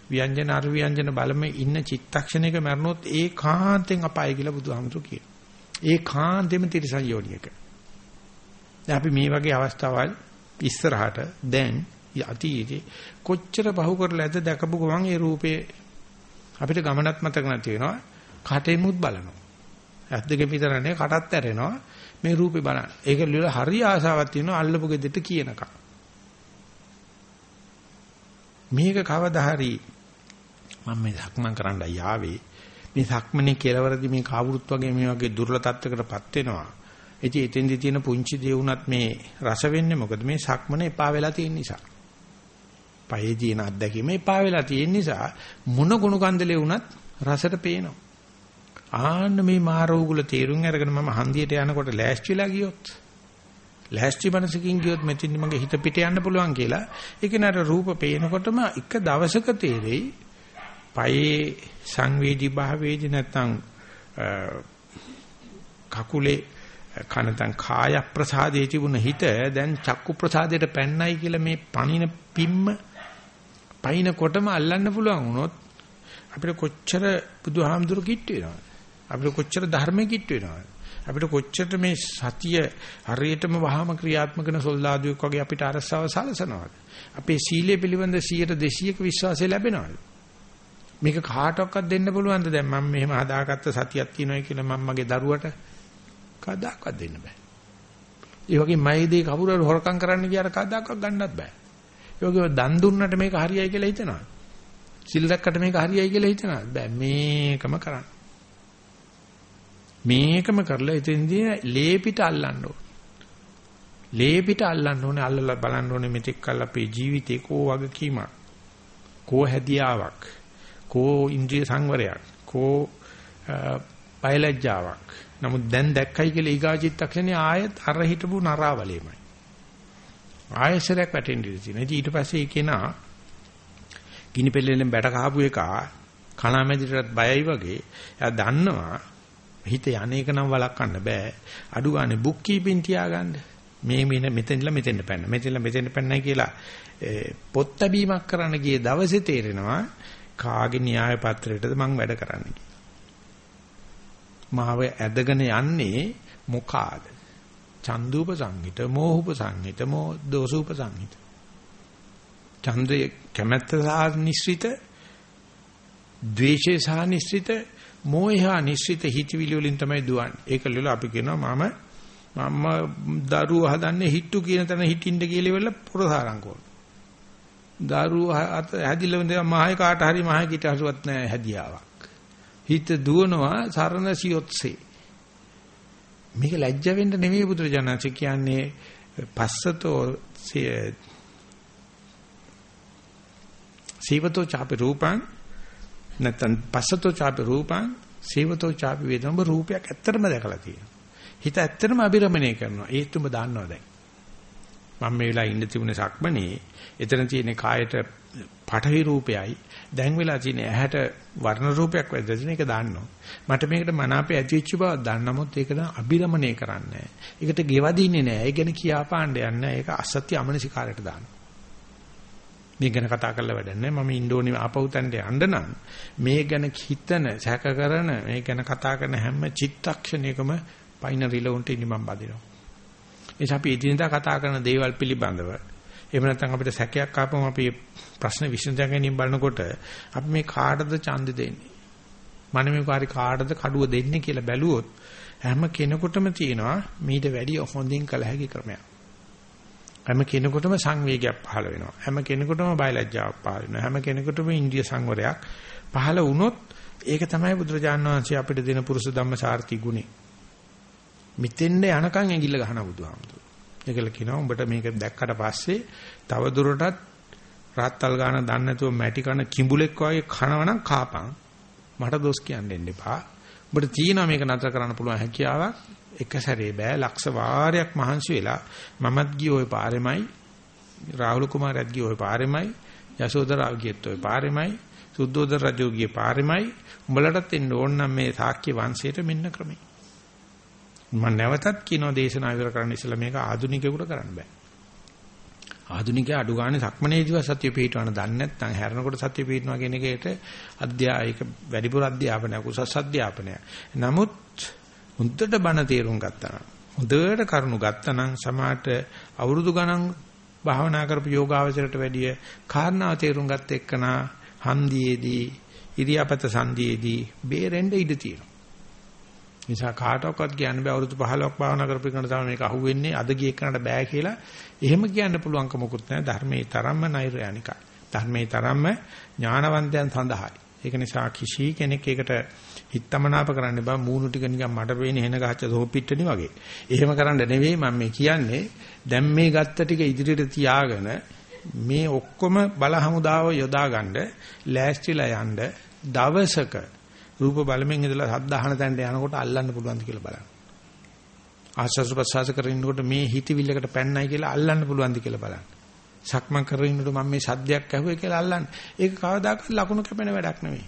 ව්‍යංජන අර ව්‍යංජන බලම ඉන්න චිත්තක්ෂණයක මරනොත් ඒකාන්තෙන් අපාය කියලා බුදුහාමුදුරු කියනවා. ඒකාන්තෙම තිරසන් යෝනියක. දැන් අපි මේ වගේ අවස්ථාවල් ඉස්සරහට දැන් අතීතේ කොච්චර බහු කරලා ඇද දැකපු ගමන් ඒ රූපේ අපිට ගමනක් මතක නැති වෙනවා. කටෙමුත් බලනවා. ඇස් දෙක විතරනේ කටත් ඇරෙනවා. මේ රූපේ බලන්න. ඒක ලියලා හරි ආසාවක් තියෙනවා අල්ලපු ගෙදෙට කියනකම්. මේක කවදා හරි මම මේ සක්මන් කරන්න යාවේ මේ සක්මනේ කෙලවරදී මේ කාවුරුත් වගේ මේ වගේ දුර්ල තත්වයකටපත් වෙනවා. ඉතින් එතෙන්දි තියෙන පුංචි දේ වුණත් මේ රස වෙන්නේ මොකද මේ සක්මන එපා වෙලා තියෙන නිසා. පයේ තියෙන අත්දැකීම එපා වෙලා තියෙන නිසා මොන ගුණ කන්දලේ වුණත් රසට පේනවා. ආන්න මේ මාරෝගුල තේරුම් අරගෙන මම හන්දියට යනකොට ලෑස්ති වෙලා ගියොත් ලෑස්ති මනසකින් ගියොත් මෙතින් මගේ හිත පිට යන්න පුළුවන් කියලා. ඒක නතර රූප පේනකොටම එක දවසක තේරෙයි පයේ සංවේදී භාවයේදී නැත්තම් කකුලේ කනතන් කාය ප්‍රසාදයේ තිබුණ හිත දැන් චක්කු ප්‍රසාදයට පැන්නයි කියලා මේ පණින පිම්ම පයින්කොටම අල්ලන්න පුළුවන් වුණොත් අපිට කොච්චර බුදුහාමුදුරු කිට්ට වෙනවද? අපිට කොච්චර ධර්මයේ කිට්ට වෙනවද? අපිට කොච්චර මේ සතිය හරියටම වහම ක්‍රියාත්මක කරන සොල්දාදුවෙක් වගේ අපිට අරසව සලසනවාද? අපේ සීලය පිළිබඳ 100 200ක විශ්වාසය ලැබෙනවද? මේක කාටවත් දෙන්න පුළුවන්ද දැන් මම මෙහෙම හදාගත්ත සතියක් තියෙනවා කියලා මම මගේ දරුවට කවදාකවත් දෙන්න බෑ. ඒ වගේ මයිදී කවුරු හරි හොරකම් කරන්න ගියාට කවදාකවත් ගන්නත් බෑ. ඒ වගේ දන් දුන්නට මේක හරියයි කියලා හිතනවා. සිල් දැක්කට මේක හරියයි කියලා හිතනවා. බෑ මේකම කරන්න. මේකම කරලා ඉතින්දී ලේපිට අල්ලන්න ඕන. ලේපිට අල්ලන්න ඕනේ අල්ලලා බලන්න ඕනේ මෙතෙක් කල් අපේ ජීවිතේ කෝ වගකීමක්. කෝ හැදියාවක්. කෝ ඉන්ද්‍රිය සංවරයක්. කෝ බයලජ්ජාවක්. නමුත් දැන් දැක්කයි කියලා ඊගාචිත්තක්ෂණේ ආයෙත් අර හිටපු නරාවලෙමයි. ආයෙසරයක් වැටෙන්න ඉඳී තියෙනවා. ඊට පස්සේ ඒ කෙනා ගිනි පෙල්ලෙන් බැට කහපු එක කණාමැදිටත් බයයි වගේ එයා දන්නවා හිත යන්නේක නම් වළක්වන්න බෑ. අඩු ගානේ බුක් කීපින් තියාගන්න. මේ මෙන මෙතනilla මෙතෙන්ට පැන්න. මෙතනilla මෙතෙන්ට පැන්නයි කියලා පොත් ලැබීමක් කරන්න ගිය දවසේ තේරෙනවා කාගේ න්‍යාය පත්‍රයටද මං වැඩ කරන්නේ කියලා. මාව ඇදගෙන යන්නේ මොකාද? චන්දුප සංහිත, මෝහූප සංහිත, මෝ දෝසූප සංහිත. ඡන්දේ කැමැත්ත සහ නිශ්චිත, ද්වේෂය සහ නිශ්චිත, මෝහය නිශ්චිත හිතවිලි වලින් තමයි දුවන්නේ. ඒක ලෙල අපි කියනවා මම මම දරුව හදන්නේ හිට්ටු කියන තැන හිටින්න කියලා ඉවරලා පොරසාරම් කරනවා. දරුව හැදිලා ඉඳන් මහේ කාට හරි මහේ කිට හසුවත් නැහැ හැදියාවක්. හිත දුවනවා සරණ සියොත්සේ. මේක ලැජ්ජ වෙන්න නෙමෙයි බුදුරජාණන්සේ කියන්නේ පස්සතෝ සීවතෝ චාපි රූපං නැත්නම් පස්සතෝ චාපි රූපං සීවතෝ චාපි වේදනම රූපයක් ඇත්තටම දැකලා තියෙනවා. හිත ඇත්තටම අබිරමණය කරනවා. ඒත් උඹ දන්නවා දැන්. මම මේ වෙලාවේ ඉන්න තිබුණේ සක්මනේ. එතන තියෙන කායට පඨවි රූපයයි දැන් වෙලා තියෙන ඇහැට වර්ණ රූපයක් වැදෙන එක දාන්නවා. මට මේකට මනාපේ ඇතිවෙච්ච බව දන්නමුත් ඒක නම් අබිරමණය කරන්නේ නැහැ. ඒකට ගෙවදින්නේ නැහැ. ඒ ගැන කියාපාන්න යන්නේ ඒක අසත්‍ය අමනසිකාරයට දානවා. මේ ගැන කතා කරලා වැඩන්නේ මම ඉන්ඩෝනි ආපහුතන්ට යන්න නම් මේ ගැන හිතන සැක කරන මේ ගැන කතා කරන හැම චිත්තක්ෂණයකම පයින් රිලවුන්ට ඉනි මම බදිනවා. එනිසා අපි එදිනදා කතා කරන දේවල් පිළිබඳව එහෙම නැත්නම් අපිට සැකයක් ආපම අපි ප්‍රශ්න විසඳ ගැනීම බලනකොට අපි මේ කාටද ඡන්ද දෙන්නේ? මනමේ කාරි කාටද කඩුව දෙන්නේ කියලා බැලුවොත් හැම කෙනෙකුටම තියෙනවා මීට වැඩිය හොඳින් කළ හැකි ක්‍රමයක්. හැම කෙනෙකුටම සංවේගයක් පහළ වෙනවා. හැම කෙනෙකුටම බයලජ්ජාවක් පහළ වෙනවා. හැම කෙනෙකුටම ඉන්ද්‍රිය සංවරයක් පහළ වුණොත් ඒක තමයි බුදුරජාණන් වහන්සේ අපිට දෙන පුරුෂ ධම්ම සාර්ථි ගුණේ. මිතෙන්ද යනකම් ඇඟිල්ල ගහන බුදුහාමුදුරුවෝ. ඒකල කියනවා උඹට මේක දැක්කට පස්සේ තව දුරටත් රාත්තල් ගාන දන්නේ නැතුව මැටි කන කිඹුලෙක් වගේ කනවනම් කාපන්. මට දොස් කියන්න දෙන්න එපා. උඹට තියෙනවා මේක නතර කරන්න පුළුවන් හැකියාවක්. එක සැරේ බෑ ලක්ෂ වාරයක් මහන්සි වෙලා මමත් ගිය ওই පාරෙමයි රාහුල කුමාරයත් ගිය ওই පාරෙමයි යශෝදරාව ගියත් ওই පාරෙමයි සුද්ධෝදන රජු ගිය පාරෙමයි උඹලටත් එන්න ඕන නම් මේ තාක්‍ය වංශයට මෙන්න ක්‍රමයි මම නැවතත් කියනවා දේශනා ඉවර කරන්න ඉස්සලා මේක ආදුනිකයෙකුට කරන්න බෑ. ආදුනිකයා අඩු ගානේ සක්මනේදීව සත්‍ය පිටවන දන්නේ නැත්නම් හැරෙනකොට සත්‍ය පිටනවා කියන එකට අධ්‍යායක වැඩිපුර අධ්‍යාපනයක් උසස් අධ්‍යාපනයක්. නමුත් හොඳට බණ තේරුම් ගත්තා නම් හොඳට කරුණු ගත්තා නම් සමාට අවුරුදු ගණන් භාවනා කරපු යෝගාවචරයට වැඩිය කාරණා තේරුම් ගත්ත එක්කනා හන්දියේදී ඉරියාපත සංදියේදී බේරෙන්න ඉඩ තියෙනවා. නිසා කාටවත් කියන්න බෑ අවුරුදු 15ක් භාවනා කරපු කෙනාට තමයි මේක අහුවෙන්නේ අද ගිය කෙනාට බෑ කියලා. එහෙම කියන්න පුළුවන්ක මොකුත් නැහැ. ධර්මයේ තරම්ම නෛර්යානිකයි. ධර්මයේ තරම්ම ඥානවන්තයන් සඳහායි. ඒක නිසා කිසි කෙනෙක් ඒකට හිතමනාප කරන්න බෑ මූණු ටික නිකන් මට පේන්නේ හෙන ගහච්ච සෝපිට්ටනි වගේ එහෙම කරන්න නෙවෙයි මම මේ කියන්නේ දැන් මේ ගත්ත ටික ඉදිරියට තියාගෙන මේ ඔක්කොම බල හමුදාව යොදාගන්න ලෑස්තිලා යන්න දවසක රූප බලමින් ඉඳලා ශබ්ද අහන තැනට යනකොට අල්ලන්න පුළුවන්ද කියලා බලන්න. ආස්වාද ප්‍රසආස කරගෙන ඉන්නකොට මේ හිතවිල්ලකට පැන්නයි කියලා අල්ලන්න පුළුවන්ද කියලා බලන්න. සක්මන් කරගෙන ඉන්නකොට මම මේ සද්දයක් ඇහුවේ කියලා අල්ලන්න. ඒක කවදාකවත් ලකුණු කැපෙන වැඩක් නෙවෙයි.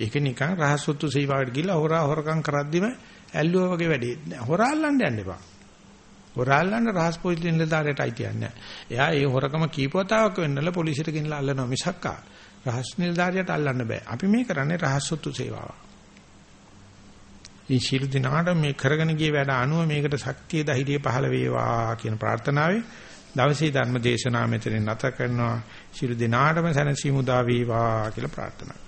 ඒක නිකන් රහසොත්තු සීවාවට ගිහලා හොරා හොරකම් කරද්දිම ඇල්ලුවා වගේ වැඩේ. හොරා අල්ලන්න යන්න එපා. හොරා අල්ලන්න රහස් පොලිසියෙන් ඉඳලාට අයිතියක් නැහැ. එයා ඒ හොරකම කීපවතාවක් වෙන්නලා පොලිසියට ගෙනලා අල්ලනවා මිසක්කා රහස් නිලධාරියට අල්ලන්න බෑ. අපි මේ කරන්නේ රහස් සොත්තු සේවාව. ඉතින් ශිරු දිනාට මේ කරගෙන ගිය වැඩ අනුව මේකට ශක්තිය ධෛර්යය පහළ වේවා කියන ප්‍රාර්ථනාවෙන් දවසේ ධර්ම දේශනාව මෙතනින් නැත කරනවා. ශිරු දිනාටම සැනසීම උදා වේවා කියලා ප්‍රාර්ථනා